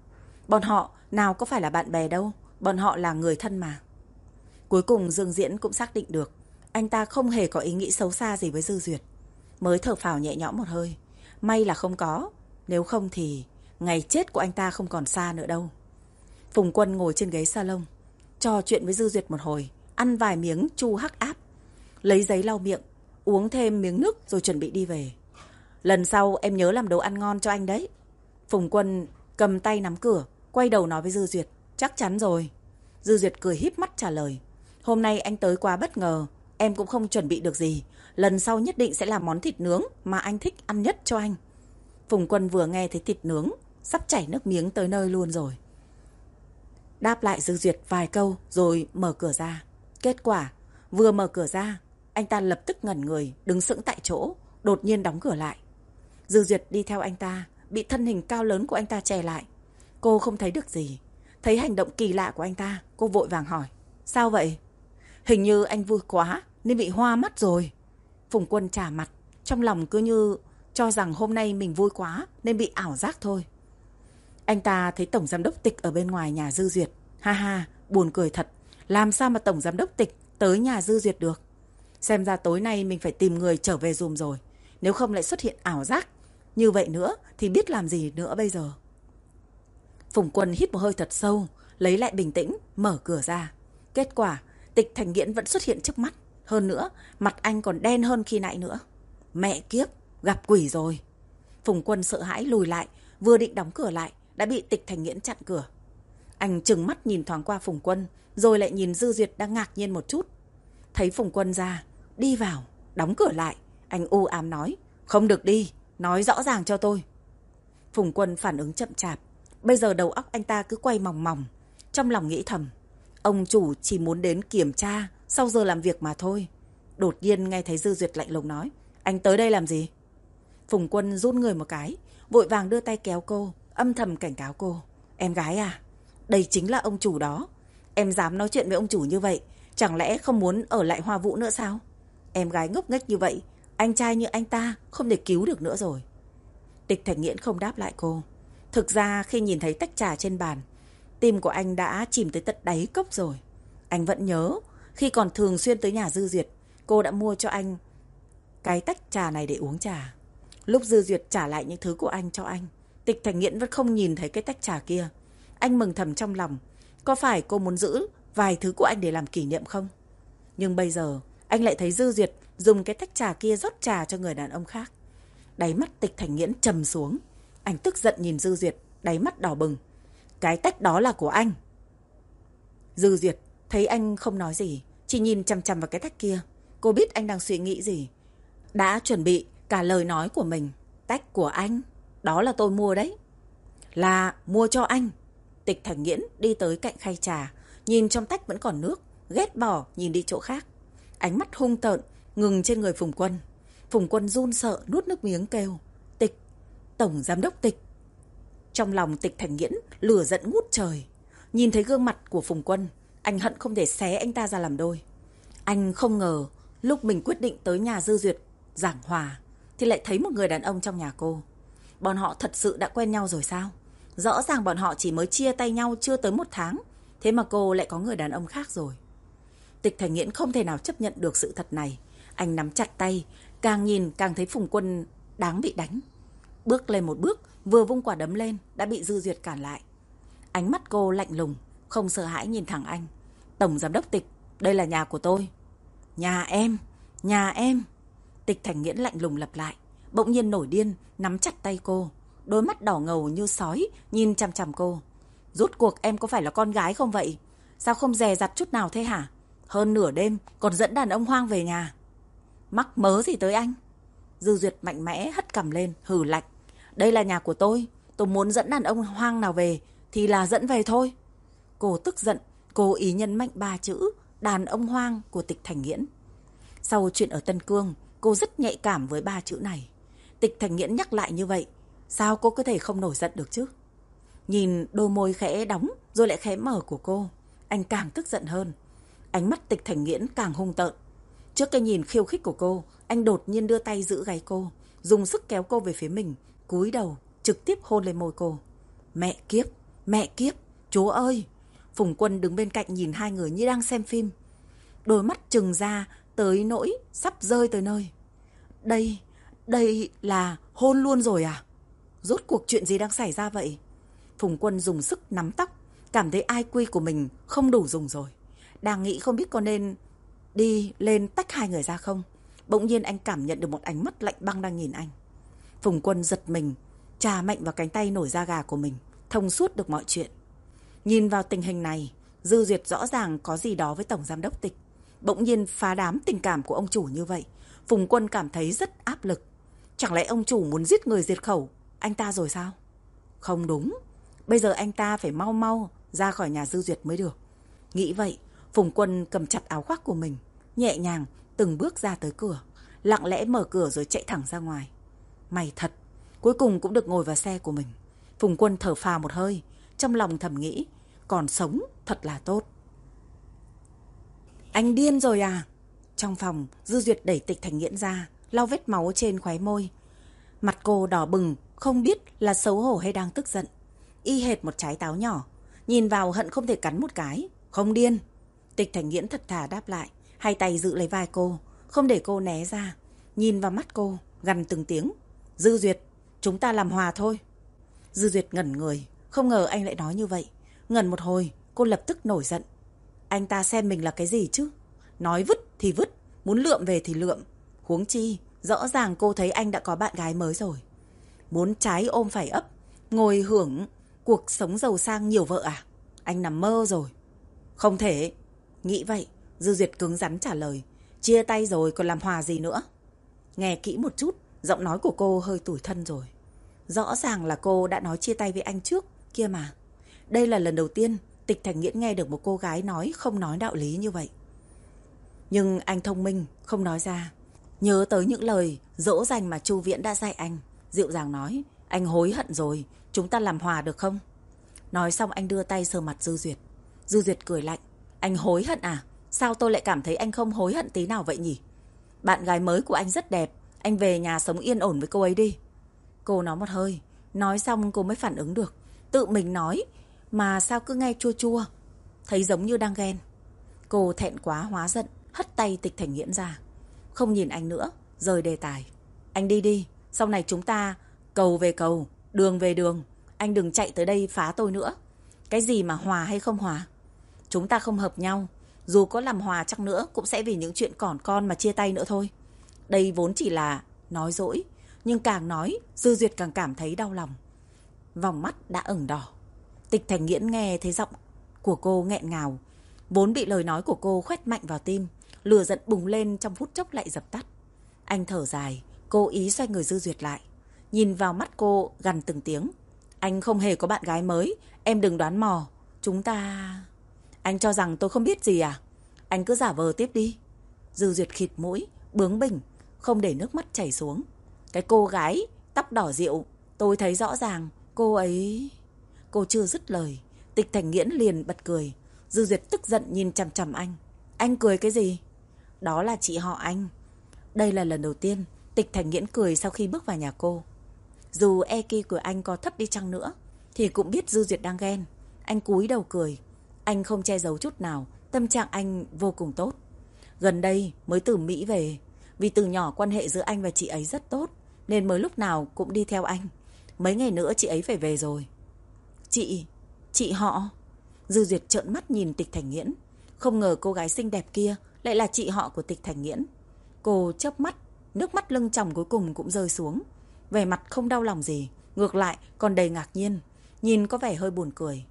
Bọn họ nào có phải là bạn bè đâu, bọn họ là người thân mà. Cuối cùng Dương Diễn cũng xác định được, anh ta không hề có ý nghĩ xấu xa gì với Dư Duyệt. Mới thở phào nhẹ nhõm một hơi. May là không có, nếu không thì ngày chết của anh ta không còn xa nữa đâu. Phùng Quân ngồi trên ghế salon, trò chuyện với Dư Duyệt một hồi, ăn vài miếng chu hắc áp, lấy giấy lau miệng, uống thêm miếng nước rồi chuẩn bị đi về. Lần sau em nhớ làm đồ ăn ngon cho anh đấy. Phùng Quân cầm tay nắm cửa, quay đầu nói với Dư Duyệt. Chắc chắn rồi. Dư Duyệt cười híp mắt trả lời. Hôm nay anh tới quá bất ngờ, em cũng không chuẩn bị được gì. Lần sau nhất định sẽ làm món thịt nướng mà anh thích ăn nhất cho anh. Phùng Quân vừa nghe thấy thịt nướng, sắp chảy nước miếng tới nơi luôn rồi. Đáp lại Dư Duyệt vài câu rồi mở cửa ra. Kết quả, vừa mở cửa ra, anh ta lập tức ngẩn người, đứng sững tại chỗ, đột nhiên đóng cửa lại. Dư Duyệt đi theo anh ta, bị thân hình cao lớn của anh ta che lại. Cô không thấy được gì. Thấy hành động kỳ lạ của anh ta, cô vội vàng hỏi. Sao vậy? Hình như anh vui quá, nên bị hoa mắt rồi. Phùng Quân trả mặt, trong lòng cứ như cho rằng hôm nay mình vui quá nên bị ảo giác thôi. Anh ta thấy Tổng Giám Đốc Tịch ở bên ngoài nhà Dư Duyệt. Ha ha, buồn cười thật. Làm sao mà Tổng Giám Đốc Tịch tới nhà Dư Duyệt được? Xem ra tối nay mình phải tìm người trở về dùm rồi. Nếu không lại xuất hiện ảo giác. Như vậy nữa thì biết làm gì nữa bây giờ. Phùng Quân hít một hơi thật sâu, lấy lại bình tĩnh, mở cửa ra. Kết quả, tịch thành nghiễn vẫn xuất hiện trước mắt. Hơn nữa, mặt anh còn đen hơn khi nãy nữa. Mẹ kiếp, gặp quỷ rồi. Phùng Quân sợ hãi lùi lại, vừa định đóng cửa lại, đã bị tịch thành nghiễn chặn cửa. Anh trừng mắt nhìn thoáng qua Phùng Quân, rồi lại nhìn Dư Duyệt đang ngạc nhiên một chút. Thấy Phùng Quân ra, đi vào, đóng cửa lại. Anh u ám nói, không được đi, nói rõ ràng cho tôi. Phùng Quân phản ứng chậm chạp, Bây giờ đầu óc anh ta cứ quay mòng mòng. Trong lòng nghĩ thầm. Ông chủ chỉ muốn đến kiểm tra sau giờ làm việc mà thôi. Đột nhiên nghe thấy Dư Duyệt lạnh lùng nói. Anh tới đây làm gì? Phùng Quân rút người một cái. Vội vàng đưa tay kéo cô. Âm thầm cảnh cáo cô. Em gái à? Đây chính là ông chủ đó. Em dám nói chuyện với ông chủ như vậy. Chẳng lẽ không muốn ở lại hoa vũ nữa sao? Em gái ngốc nghếch như vậy. Anh trai như anh ta không thể cứu được nữa rồi. Tịch Thành Nghiễn không đáp lại cô. Thực ra khi nhìn thấy tách trà trên bàn, tim của anh đã chìm tới tận đáy cốc rồi. Anh vẫn nhớ, khi còn thường xuyên tới nhà Dư Duyệt, cô đã mua cho anh cái tách trà này để uống trà. Lúc Dư Duyệt trả lại những thứ của anh cho anh, Tịch Thành Nghiễn vẫn không nhìn thấy cái tách trà kia. Anh mừng thầm trong lòng, có phải cô muốn giữ vài thứ của anh để làm kỷ niệm không? Nhưng bây giờ, anh lại thấy Dư Duyệt dùng cái tách trà kia rót trà cho người đàn ông khác. Đáy mắt Tịch Thành Nghiễn trầm xuống. Anh tức giận nhìn Dư Duyệt, đáy mắt đỏ bừng. Cái tách đó là của anh. Dư Duyệt thấy anh không nói gì, chỉ nhìn chằm chằm vào cái tách kia. Cô biết anh đang suy nghĩ gì. Đã chuẩn bị cả lời nói của mình. Tách của anh, đó là tôi mua đấy. Là mua cho anh. Tịch Thành Nghiễn đi tới cạnh khay trà, nhìn trong tách vẫn còn nước, ghét bỏ nhìn đi chỗ khác. Ánh mắt hung tợn, ngừng trên người Phùng Quân. Phùng Quân run sợ nuốt nước miếng kêu. Tịch Tổng Giám đốc Tịch. Trong lòng Tịch Thành Nghiễn lửa giận ngút trời. Nhìn thấy gương mặt của Phùng Quân, anh hận không thể xé anh ta ra làm đôi. Anh không ngờ lúc mình quyết định tới nhà Dư Duyệt giảng hòa thì lại thấy một người đàn ông trong nhà cô. Bọn họ thật sự đã quen nhau rồi sao? Rõ ràng bọn họ chỉ mới chia tay nhau chưa tới một tháng. Thế mà cô lại có người đàn ông khác rồi. Tịch Thành Nghiễn không thể nào chấp nhận được sự thật này. Anh nắm chặt tay, càng nhìn càng thấy Phùng Quân đáng bị đánh. Bước lên một bước, vừa vung quả đấm lên, đã bị Dư Duyệt cản lại. Ánh mắt cô lạnh lùng, không sợ hãi nhìn thẳng anh. Tổng giám đốc tịch, đây là nhà của tôi. Nhà em? Nhà em. Tịch Thành Nghiễn lạnh lùng lặp lại. Bỗng nhiên nổi điên, nắm chặt tay cô. Đôi mắt đỏ ngầu như sói, nhìn chằm chằm cô. Rốt cuộc em có phải là con gái không vậy? Sao không dè dặt chút nào thế hả? Hơn nửa đêm còn dẫn đàn ông hoang về nhà. Mắc mớ gì tới anh? Dư Duyệt mạnh mẽ hất cầm lên, hử lạnh. Đây là nhà của tôi. Tôi muốn dẫn đàn ông hoang nào về thì là dẫn về thôi. Cô tức giận, cô ý nhân mạnh ba chữ đàn ông hoang của tịch thành nghiễn. Sau chuyện ở Tân Cương, cô rất nhạy cảm với ba chữ này. Tịch thành nghiễn nhắc lại như vậy, sao cô có thể không nổi giận được chứ? Nhìn đôi môi khẽ đóng rồi lại khẽ mở của cô, anh càng tức giận hơn. Ánh mắt tịch thành nghiễn càng hung tợn. Trước cái nhìn khiêu khích của cô, anh đột nhiên đưa tay giữ gáy cô, dùng sức kéo cô về phía mình, cúi đầu, trực tiếp hôn lên môi cô. Mẹ kiếp, mẹ kiếp, chúa ơi! Phùng Quân đứng bên cạnh nhìn hai người như đang xem phim. Đôi mắt trừng ra tới nỗi sắp rơi tới nơi. Đây, đây là hôn luôn rồi à? Rốt cuộc chuyện gì đang xảy ra vậy? Phùng Quân dùng sức nắm tóc, cảm thấy ai quy của mình không đủ dùng rồi. Đang nghĩ không biết có nên đi lên tách hai người ra không? Bỗng nhiên anh cảm nhận được một ánh mắt lạnh băng đang nhìn anh. Phùng Quân giật mình, trà mạnh vào cánh tay nổi da gà của mình, thông suốt được mọi chuyện. Nhìn vào tình hình này, Dư Duyệt rõ ràng có gì đó với Tổng Giám Đốc Tịch. Bỗng nhiên phá đám tình cảm của ông chủ như vậy. Phùng Quân cảm thấy rất áp lực. Chẳng lẽ ông chủ muốn giết người diệt khẩu anh ta rồi sao? Không đúng. Bây giờ anh ta phải mau mau ra khỏi nhà Dư Duyệt mới được. Nghĩ vậy, Phùng Quân cầm chặt áo khoác của mình, nhẹ nhàng từng bước ra tới cửa, lặng lẽ mở cửa rồi chạy thẳng ra ngoài. May thật, cuối cùng cũng được ngồi vào xe của mình. Phùng Quân thở phào một hơi, trong lòng thầm nghĩ, còn sống thật là tốt. Anh điên rồi à? Trong phòng, Dư Duyệt đẩy tịch thành nghiễn ra, lau vết máu trên khóe môi. Mặt cô đỏ bừng, không biết là xấu hổ hay đang tức giận. Y hệt một trái táo nhỏ, nhìn vào hận không thể cắn một cái. Không điên. Tịch thành nghiễn thật thà đáp lại, hai tay giữ lấy vai cô, không để cô né ra. Nhìn vào mắt cô, gằn từng tiếng. Dư Duyệt, chúng ta làm hòa thôi. Dư Duyệt ngẩn người, không ngờ anh lại nói như vậy. Ngẩn một hồi, cô lập tức nổi giận. Anh ta xem mình là cái gì chứ? Nói vứt thì vứt, muốn lượm về thì lượm. Huống chi, rõ ràng cô thấy anh đã có bạn gái mới rồi. Muốn trái ôm phải ấp, ngồi hưởng cuộc sống giàu sang nhiều vợ à? Anh nằm mơ rồi. Không thể. Nghĩ vậy, Dư Duyệt cứng rắn trả lời. Chia tay rồi còn làm hòa gì nữa? Nghe kỹ một chút, giọng nói của cô hơi tủi thân rồi. Rõ ràng là cô đã nói chia tay với anh trước, kia mà. Đây là lần đầu tiên Tịch Thành Nghiễn nghe được một cô gái nói không nói đạo lý như vậy. Nhưng anh thông minh, không nói ra. Nhớ tới những lời dỗ dành mà Chu Viễn đã dạy anh. Dịu dàng nói, anh hối hận rồi, chúng ta làm hòa được không? Nói xong anh đưa tay sờ mặt Dư Duyệt. Dư Duyệt cười lạnh, anh hối hận à? Sao tôi lại cảm thấy anh không hối hận tí nào vậy nhỉ? Bạn gái mới của anh rất đẹp, anh về nhà sống yên ổn với cô ấy đi. Cô nói một hơi, nói xong cô mới phản ứng được. Tự mình nói, mà sao cứ nghe chua chua, thấy giống như đang ghen. Cô thẹn quá hóa giận, hất tay tịch thành nghiễn ra. Không nhìn anh nữa, rời đề tài. Anh đi đi, sau này chúng ta cầu về cầu, đường về đường. Anh đừng chạy tới đây phá tôi nữa. Cái gì mà hòa hay không hòa? Chúng ta không hợp nhau. Dù có làm hòa chắc nữa cũng sẽ vì những chuyện còn con mà chia tay nữa thôi. Đây vốn chỉ là nói dỗi. Nhưng càng nói, Dư Duyệt càng cảm thấy đau lòng. Vòng mắt đã ửng đỏ. Tịch Thành Nghiễn nghe thấy giọng của cô nghẹn ngào. Vốn bị lời nói của cô khoét mạnh vào tim. Lửa giận bùng lên trong phút chốc lại dập tắt. Anh thở dài, cố ý xoay người Dư Duyệt lại. Nhìn vào mắt cô gần từng tiếng. Anh không hề có bạn gái mới, em đừng đoán mò. Chúng ta... Anh cho rằng tôi không biết gì à? Anh cứ giả vờ tiếp đi. Dư Duyệt khịt mũi, bướng bỉnh, không để nước mắt chảy xuống. Cái cô gái, tóc đỏ rượu, tôi thấy rõ ràng, cô ấy... Cô chưa dứt lời, tịch thành nghiễn liền bật cười. Dư Duyệt tức giận nhìn chằm chằm anh. Anh cười cái gì? Đó là chị họ anh. Đây là lần đầu tiên tịch thành nghiễn cười sau khi bước vào nhà cô. Dù EQ của anh có thấp đi chăng nữa, thì cũng biết Dư Duyệt đang ghen. Anh cúi đầu cười. Anh không che giấu chút nào, tâm trạng anh vô cùng tốt. Gần đây mới từ Mỹ về, vì từ nhỏ quan hệ giữa anh và chị ấy rất tốt, nên mới lúc nào cũng đi theo anh. Mấy ngày nữa chị ấy phải về rồi. Chị, chị họ. Dư Duyệt trợn mắt nhìn Tịch Thành Nghiễn. Không ngờ cô gái xinh đẹp kia lại là chị họ của Tịch Thành Nghiễn. Cô chớp mắt, nước mắt lưng tròng cuối cùng cũng rơi xuống. Vẻ mặt không đau lòng gì, ngược lại còn đầy ngạc nhiên, nhìn có vẻ hơi buồn cười.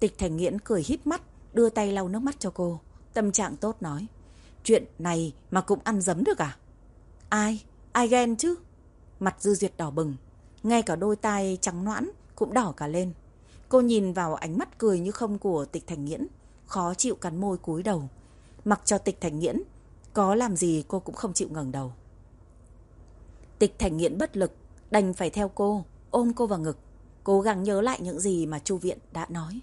Tịch Thành Nghiễn cười híp mắt, đưa tay lau nước mắt cho cô. Tâm trạng tốt nói. Chuyện này mà cũng ăn dấm được à? Ai? Ai ghen chứ? Mặt Dư Duyệt đỏ bừng. Ngay cả đôi tai trắng noãn cũng đỏ cả lên. Cô nhìn vào ánh mắt cười như không của tịch thành nghiễn. Khó chịu cắn môi cúi đầu. Mặc cho tịch thành nghiễn. Có làm gì cô cũng không chịu ngẩng đầu. Tịch thành nghiễn bất lực. Đành phải theo cô. Ôm cô vào ngực. Cố gắng nhớ lại những gì mà Chu Viện đã nói.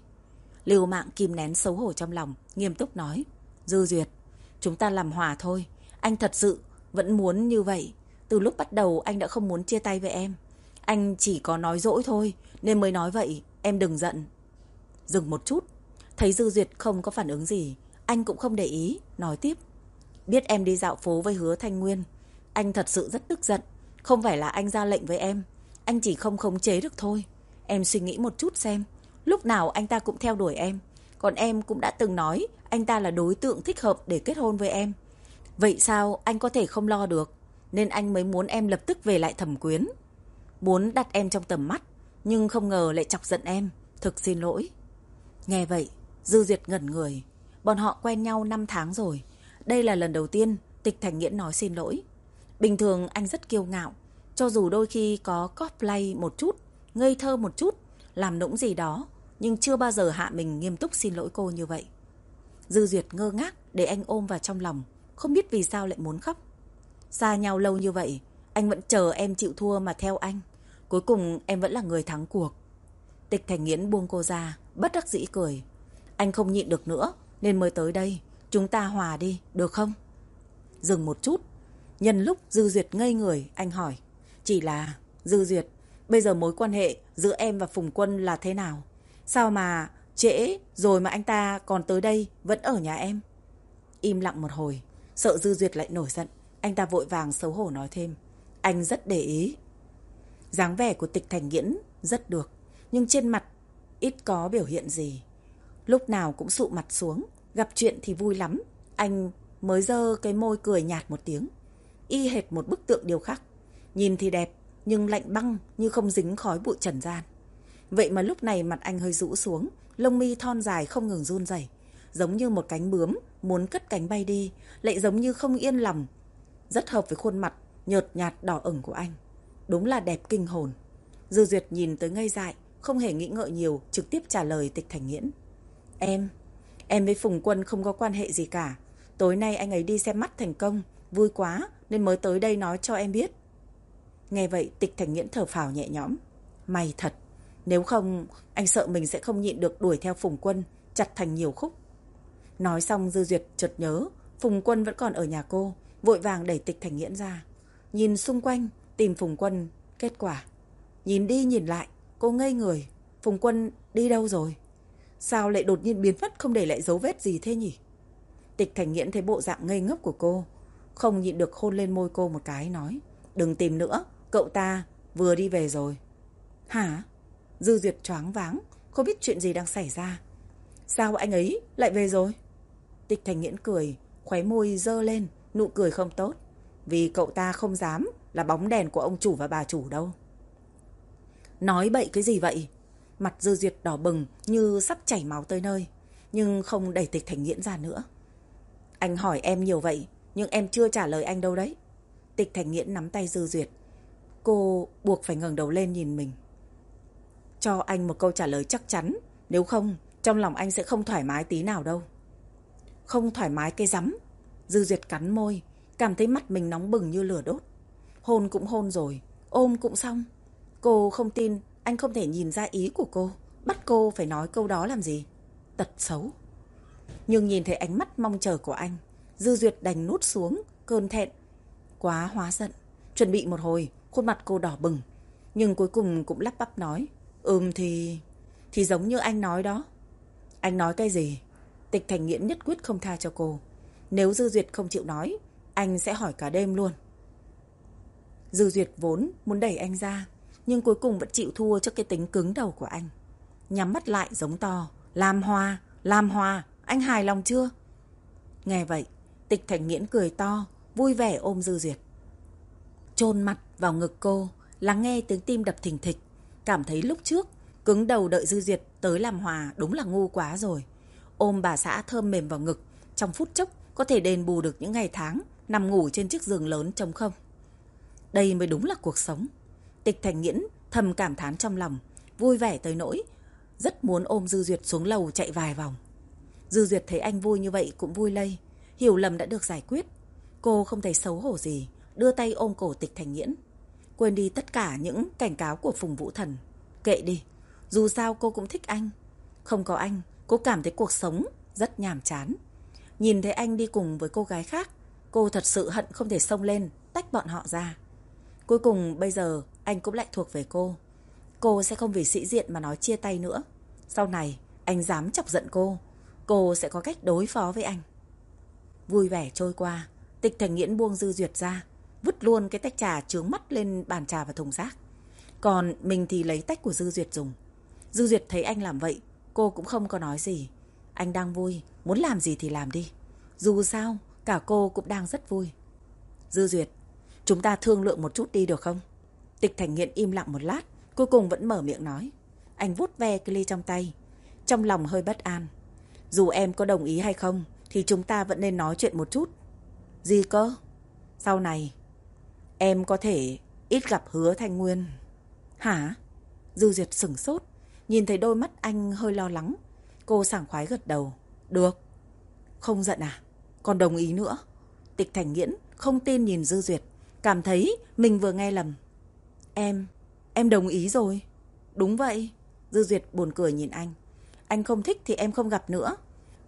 Lưu mạng kìm nén xấu hổ trong lòng. Nghiêm túc nói. Dư Duyệt. Chúng ta làm hòa thôi. Anh thật sự vẫn muốn như vậy. Từ lúc bắt đầu anh đã không muốn chia tay với em. Anh chỉ có nói dỗi thôi, nên mới nói vậy, em đừng giận. Dừng một chút, thấy Dư Duyệt không có phản ứng gì, anh cũng không để ý, nói tiếp. Biết em đi dạo phố với hứa Thanh Nguyên, anh thật sự rất tức giận. Không phải là anh ra lệnh với em, anh chỉ không khống chế được thôi. Em suy nghĩ một chút xem, lúc nào anh ta cũng theo đuổi em. Còn em cũng đã từng nói anh ta là đối tượng thích hợp để kết hôn với em. Vậy sao anh có thể không lo được? Nên anh mới muốn em lập tức về lại thẩm quyến. Muốn đặt em trong tầm mắt, nhưng không ngờ lại chọc giận em. Thực xin lỗi. Nghe vậy, Dư Duyệt ngẩn người. Bọn họ quen nhau 5 tháng rồi. Đây là lần đầu tiên Tịch Thành Nghiễn nói xin lỗi. Bình thường anh rất kiêu ngạo. Cho dù đôi khi có cosplay một chút, ngây thơ một chút, làm nũng gì đó, nhưng chưa bao giờ hạ mình nghiêm túc xin lỗi cô như vậy. Dư Duyệt ngơ ngác để anh ôm vào trong lòng, không biết vì sao lại muốn khóc. Xa nhau lâu như vậy, anh vẫn chờ em chịu thua mà theo anh. Cuối cùng em vẫn là người thắng cuộc. Tịch Thành Nghiễn buông cô ra, bất đắc dĩ cười. Anh không nhịn được nữa, nên mới tới đây. Chúng ta hòa đi, được không? Dừng một chút. Nhân lúc Dư Duyệt ngây người, anh hỏi. Chỉ là, Dư Duyệt, bây giờ mối quan hệ giữa em và Phùng Quân là thế nào? Sao mà trễ rồi mà anh ta còn tới đây vẫn ở nhà em? Im lặng một hồi, sợ Dư Duyệt lại nổi giận. Anh ta vội vàng xấu hổ nói thêm. Anh rất để ý. dáng vẻ của tịch thành nghiễn rất được. Nhưng trên mặt ít có biểu hiện gì. Lúc nào cũng sụ mặt xuống. Gặp chuyện thì vui lắm. Anh mới dơ cái môi cười nhạt một tiếng. Y hệt một bức tượng điều khắc. Nhìn thì đẹp, nhưng lạnh băng như không dính khói bụi trần gian. Vậy mà lúc này mặt anh hơi rũ xuống, lông mi thon dài không ngừng run rẩy, giống như một cánh bướm muốn cất cánh bay đi, lại giống như không yên lòng rất hợp với khuôn mặt nhợt nhạt đỏ ửng của anh. Đúng là đẹp kinh hồn. Dư Duyệt nhìn tới ngây dại, không hề nghĩ ngợi nhiều, trực tiếp trả lời tịch thành nghiễn. Em, em với Phùng Quân không có quan hệ gì cả. Tối nay anh ấy đi xem mắt thành công, vui quá nên mới tới đây nói cho em biết. Nghe vậy tịch thành nghiễn thở phào nhẹ nhõm. May thật, nếu không anh sợ mình sẽ không nhịn được đuổi theo Phùng Quân, chặt thành nhiều khúc. Nói xong Dư Duyệt chợt nhớ, Phùng Quân vẫn còn ở nhà cô, vội vàng đẩy tịch thành nghiễn ra. Nhìn xung quanh, tìm Phùng Quân, kết quả. Nhìn đi nhìn lại, cô ngây người. Phùng Quân đi đâu rồi? Sao lại đột nhiên biến mất không để lại dấu vết gì thế nhỉ? Tịch thành nghiễn thấy bộ dạng ngây ngốc của cô. Không nhịn được hôn lên môi cô một cái nói. Đừng tìm nữa, cậu ta vừa đi về rồi. Hả? Dư Duyệt choáng váng, không biết chuyện gì đang xảy ra. Sao anh ấy lại về rồi? Tịch thành nghiễn cười, khóe môi dơ lên, nụ cười không tốt. Vì cậu ta không dám là bóng đèn của ông chủ và bà chủ đâu. Nói bậy cái gì vậy? Mặt dư duyệt đỏ bừng như sắp chảy máu tới nơi. Nhưng không đẩy tịch thành nghiễn ra nữa. Anh hỏi em nhiều vậy, nhưng em chưa trả lời anh đâu đấy. Tịch thành nghiễn nắm tay dư duyệt. Cô buộc phải ngẩng đầu lên nhìn mình. Cho anh một câu trả lời chắc chắn. Nếu không, trong lòng anh sẽ không thoải mái tí nào đâu. Không thoải mái cái rắm Dư Duyệt cắn môi, cảm thấy mắt mình nóng bừng như lửa đốt. Hôn cũng hôn rồi, ôm cũng xong. Cô không tin, anh không thể nhìn ra ý của cô. Bắt cô phải nói câu đó làm gì? Tật xấu. Nhưng nhìn thấy ánh mắt mong chờ của anh, Dư Duyệt đành nút xuống, cơn thẹn. Quá hóa giận. Chuẩn bị một hồi, khuôn mặt cô đỏ bừng. Nhưng cuối cùng cũng lắp bắp nói. Ừm thì... Thì giống như anh nói đó. Anh nói cái gì? Tịch Thành Nghiễn nhất quyết không tha cho cô. Nếu Dư Duyệt không chịu nói, anh sẽ hỏi cả đêm luôn. Dư Duyệt vốn muốn đẩy anh ra, nhưng cuối cùng vẫn chịu thua trước cái tính cứng đầu của anh. Nhắm mắt lại giống to, làm hoa, làm hoa, anh hài lòng chưa? Nghe vậy, tịch thành nghiễn cười to, vui vẻ ôm Dư Duyệt. Trôn mặt vào ngực cô, lắng nghe tiếng tim đập thình thịch, cảm thấy lúc trước cứng đầu đợi Dư Duyệt tới làm hòa đúng là ngu quá rồi. Ôm bà xã thơm mềm vào ngực, trong phút chốc có thể đền bù được những ngày tháng nằm ngủ trên chiếc giường lớn trống không. Đây mới đúng là cuộc sống. Tịch Thành Nghiễn thầm cảm thán trong lòng, vui vẻ tới nỗi, rất muốn ôm Dư Duyệt xuống lầu chạy vài vòng. Dư Duyệt thấy anh vui như vậy cũng vui lây, hiểu lầm đã được giải quyết. Cô không thấy xấu hổ gì, đưa tay ôm cổ Tịch Thành Nghiễn. Quên đi tất cả những cảnh cáo của Phùng Vũ Thần. Kệ đi, dù sao cô cũng thích anh. Không có anh, cô cảm thấy cuộc sống rất nhàm chán. Nhìn thấy anh đi cùng với cô gái khác, cô thật sự hận không thể xông lên, tách bọn họ ra. Cuối cùng bây giờ anh cũng lại thuộc về cô. Cô sẽ không vì sĩ diện mà nói chia tay nữa. Sau này, anh dám chọc giận cô. Cô sẽ có cách đối phó với anh. Vui vẻ trôi qua, tịch thành nghiễn buông dư duyệt ra. Vứt luôn cái tách trà trướng mắt lên bàn trà và thùng rác. Còn mình thì lấy tách của dư duyệt dùng. Dư duyệt thấy anh làm vậy, cô cũng không có nói gì. Anh đang vui, muốn làm gì thì làm đi. Dù sao, cả cô cũng đang rất vui. Dư duyệt, chúng ta thương lượng một chút đi được không? Tịch Thành Nghiện im lặng một lát, cuối cùng vẫn mở miệng nói. Anh vút ve cái ly trong tay, trong lòng hơi bất an. Dù em có đồng ý hay không, thì chúng ta vẫn nên nói chuyện một chút. Gì cơ? Sau này, em có thể ít gặp hứa Thanh Nguyên. Hả? Dư Duyệt sửng sốt, nhìn thấy đôi mắt anh hơi lo lắng. Cô sảng khoái gật đầu. Được. Không giận à? Còn đồng ý nữa. Tịch Thành Nghiễn không tin nhìn Dư Duyệt, cảm thấy mình vừa nghe lầm. Em, em đồng ý rồi. Đúng vậy. Dư Duyệt buồn cười nhìn anh. Anh không thích thì em không gặp nữa.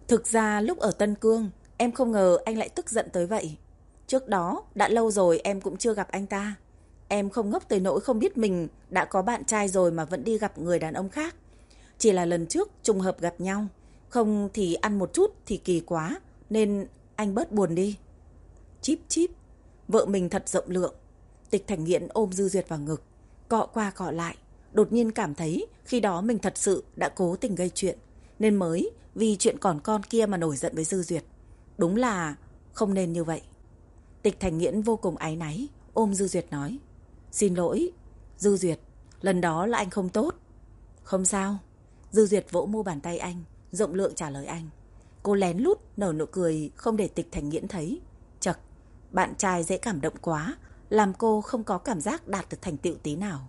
Thực ra lúc ở Tân Cương, em không ngờ anh lại tức giận tới vậy. Trước đó, đã lâu rồi em cũng chưa gặp anh ta. Em không ngốc tới nỗi không biết mình đã có bạn trai rồi mà vẫn đi gặp người đàn ông khác. Chỉ là lần trước trùng hợp gặp nhau. Không thì ăn một chút thì kỳ quá, nên anh bớt buồn đi. Chíp chíp, vợ mình thật rộng lượng. Tịch Thành Nghiện ôm Dư Duyệt vào ngực, cọ qua cọ lại. Đột nhiên cảm thấy khi đó mình thật sự đã cố tình gây chuyện. Nên mới vì chuyện còn con kia mà nổi giận với Dư Duyệt. Đúng là không nên như vậy. Tịch Thành Nghiễn vô cùng áy náy, ôm Dư Duyệt nói. Xin lỗi, Dư Duyệt, lần đó là anh không tốt. Không sao. Dư Duyệt vỗ mu bàn tay anh, rộng lượng trả lời anh. Cô lén lút nở nụ cười không để tịch thành nghiễn thấy. Chật, bạn trai dễ cảm động quá, làm cô không có cảm giác đạt được thành tựu tí nào.